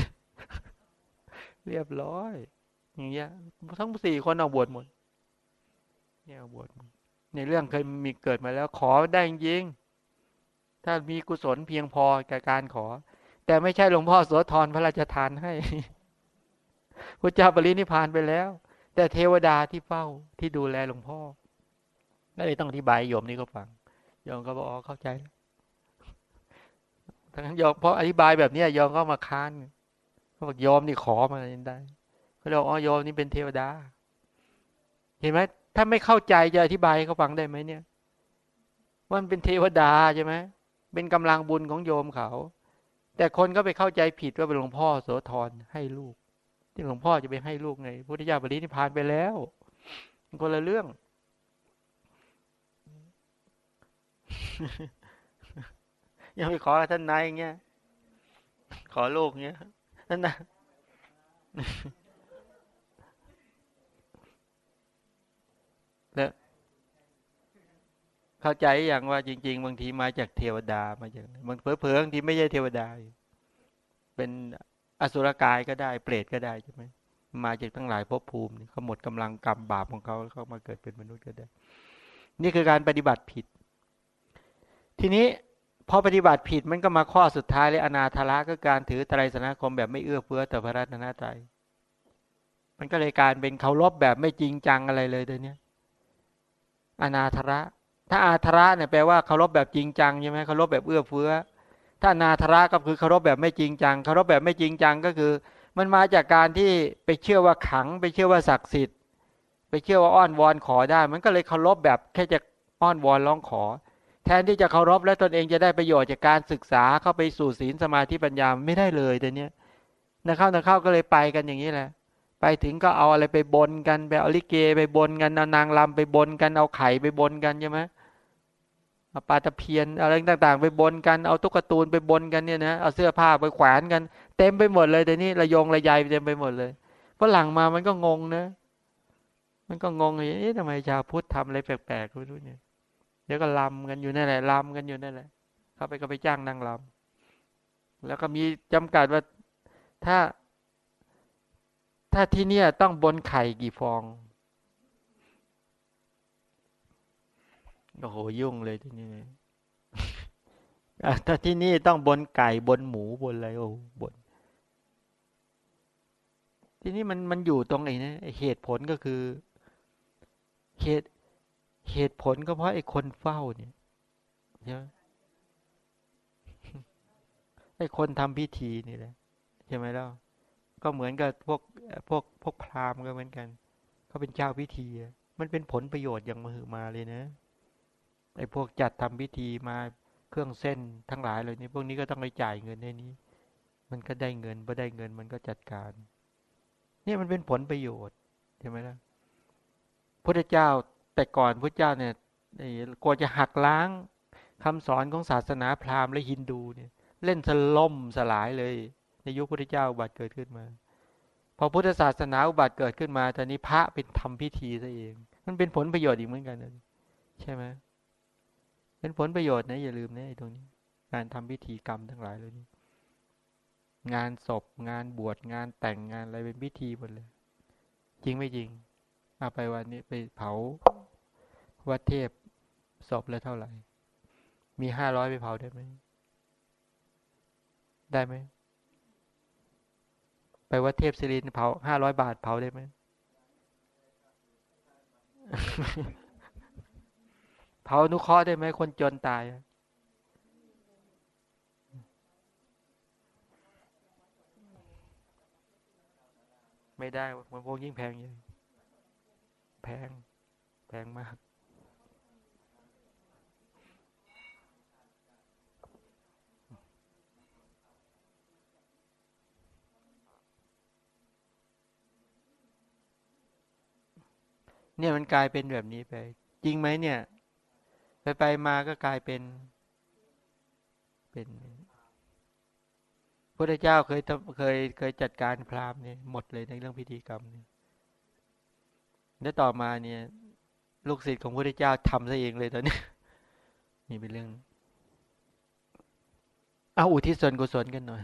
[SPEAKER 1] เรียบร้อย อย่างเงี้ย ทั้งสี่คนเอาบวชหมดเนี่ยบวชในเรื่องเคยมีเกิดมาแล้วขอได้จริงถ้ามีกุศลเพียงพอแก่การขอ แต่ไม่ใช่หลวงพ่อโสธรพระราชทานให้พระเจ้าปรินิพานไปแล้ว แต่เทวดาที่เฝ้าที่ดูแลหลวงพ่อ ก็เลยต้องอธิบายโยมนี่ก็ฟังโยมก็บอกอ๋อเข้าใจแล้วทั้งโยมเพราะอธิบายแบบนี้โยมก็มาค้านเขาบอกโยมนี่ขอมาได้เขาเลยบอกอ๋อโยมนี่เป็นเทวดา เห็นไหมถ้าไม่เข้าใจจะอธิบายเขาฟังได้ไหมเนี่ยว่ามันเป็นเทวดาใช่ไหมเป็นกำลังบุญของโยมเขา แต่คนก็ไปเข้าใจผิดว่าเป็นหลวงพ่อโสธรให้ลูก ที่หลวงพ่อจะไปให้ลูกไงพุทธเจ้าปรินิพพานไปแล้วคนละเรื่อง ยังไปขอท่านนายอย่างเงี้ย ขอลูกเงี้ยนั่นนะแล้วเข้าใจอย่างว่าจริง ๆ บางทีมาจากเทวดามาจากบางเผลอๆบางทีไม่ใช่เทวดา เป็นอสุรกายก็ได้เปรตก็ได้ใช่ไหมมาจากทั้งหลายภพภูมิเขาหมดกำลังกรรมบาปของเขาเขามาเกิดเป็นมนุษย์ก็ได้ นี่คือการปฏิบัติผิด ทีนี้พอปฏิบัติผิดมันก็มาข้อสุดท้ายเลยอนาธระก็การถือไตรสนาคมแบบไม่เอื้อเฟื้อต่อพระรัตนตรัยมันก็เลยการเป็นเคารพแบบไม่จริงจังอะไรเลยเดี๋ยวนี้อนาธระ ถ้าอาธระเนี่ยแปลว่าเคารพแบบจริงจังใช่ไหมเคารพแบบเอื้อเฟื้อ ถ้านาธระก็คือเคารพแบบไม่จริงจังเคารพแบบไม่จริงจังก็คือ มันมาจากการที่ไปเชื่อว่าขัง ไปเชื่อว่าศักดิ์สิทธิ์ ไปเชื่อว่าอ้อนวอนขอได้ มันก็เลยเคารพแบบแค่จะอ้อนวอนร้องขอ แทนที่จะเคารพและตนเองจะได้ประโยชน์จากการศึกษาเข้าไปสู่ศีลสมาธิปัญญาไม่ได้เลยแต่เนี้ยนะเข้านะเข้าก็เลยไปกันอย่างนี้แหละ ไปถึงก็เอาอะไรไปบนกันไปเอาลิเก ไปบนกันเอานางลำไปบนกันเอาไข่ไปบนกันใช่ไหมเอาปลาตะเพียนอะไรต่างๆ ไปบนกันเอาตุ๊กตาไปบนกันเนี่ยนะเอาเสื้อผ้าไปแขวนกัน เต็มไปหมดเลยแต่นี้ระยงระยายเต็มไปหมดเลยพอหลังมามันก็งงนะ มันก็งงเลยเอ๊ะทำไมชาวพุทธทำอะไรแปลกๆไม่รู้เนี่ย เดี๋ยวก็ลำกันอยู่นั่นแหละลำกันอยู่นั่นแหละเข้าไปก็ไปจ้างนางลำแล้วก็มีจำกัดว่าถ้า ถ้าที่เนี่ยต้องบนไข่กี่ฟองโอ้โหยุ่งเลยที่นี่ถ้าที่นี่ต้องบนไก่บนหมูบนอะไรโอ้บน ที่นี่มันมันอยู่ตรงไหนนะเหตุผลก็คือ เหตุ เหตุผลก็เพราะไอ้คนเฝ้าเนี่ยใช่ไหมไอ้คนทำพิธีนี่แหละใช่ไหมล่ะก็เหมือนกับพวกพวกพวกพราหมณ์ก็เหมือนกันเขาเป็นเจ้าพิธีมันเป็นผลประโยชน์อย่างมหึมาเลยนะไอ้พวกจัดทำพิธีมาเครื่องเส้นทั้งหลายเลยนี่พวกนี้ก็ต้องไปจ่ายเงินในนี้ มันก็ได้เงินพอได้เงินมันก็จัดการนี่มันเป็นผลประโยชน์ใช่ไหมล่ะพระเจ้า แต่ก่อนพระเจ้าเนี่ยกลัวจะหักล้างคำสอนของศาสนาพราหมณ์และฮินดูเนี่ย เล่นสล่มสลายเลย ในยุคพระเจ้าอุบัติเกิดขึ้นมา พอพุทธศาสนาอุบัติเกิดขึ้นมาตอนนี้พระเป็นทำพิธีซะเอง มันเป็นผลประโยชน์อีกเหมือนกันใช่ไหมเป็นผลประโยชน์นะอย่าลืมนะไอ้ตรงนี้ การทำพิธีกรรมทั้งหลายเลยนี่งานศพงานบวชงานแต่งงานอะไรเป็นพิธีหมดเลย จริงไม่จริงเอาไปวันนี้ไปเผา วัดเทพศพแล้วเท่าไหร่ มีห้าร้อยไปเผาได้ไหม ได้ไหม ไปวัดเทพศิรินเผาห้าร้อยบาทเผาได้ไหม เผานุเคราะห์ได้ไหมคนจนตาย ไม่ได้มันพวกยิ่งแพงยิ่งแพง แพงมาก เนี่ยมันกลายเป็นแบบนี้ไป จริงไหมเนี่ย ไปไปมาก็กลายเป็น เป็นพระเจ้าเคยเคยเคยจัดการพราหมณ์เนี่ยหมดเลยในเรื่องพิธีกรรมเนี่ยแล้วต่อมาเนี่ย ลูกศิษย์ของพระเจ้าทำซะเองเลยตอนนี้นี่เป็นเรื่อง เอาอุทิศส่วนกุศลกันหน่อย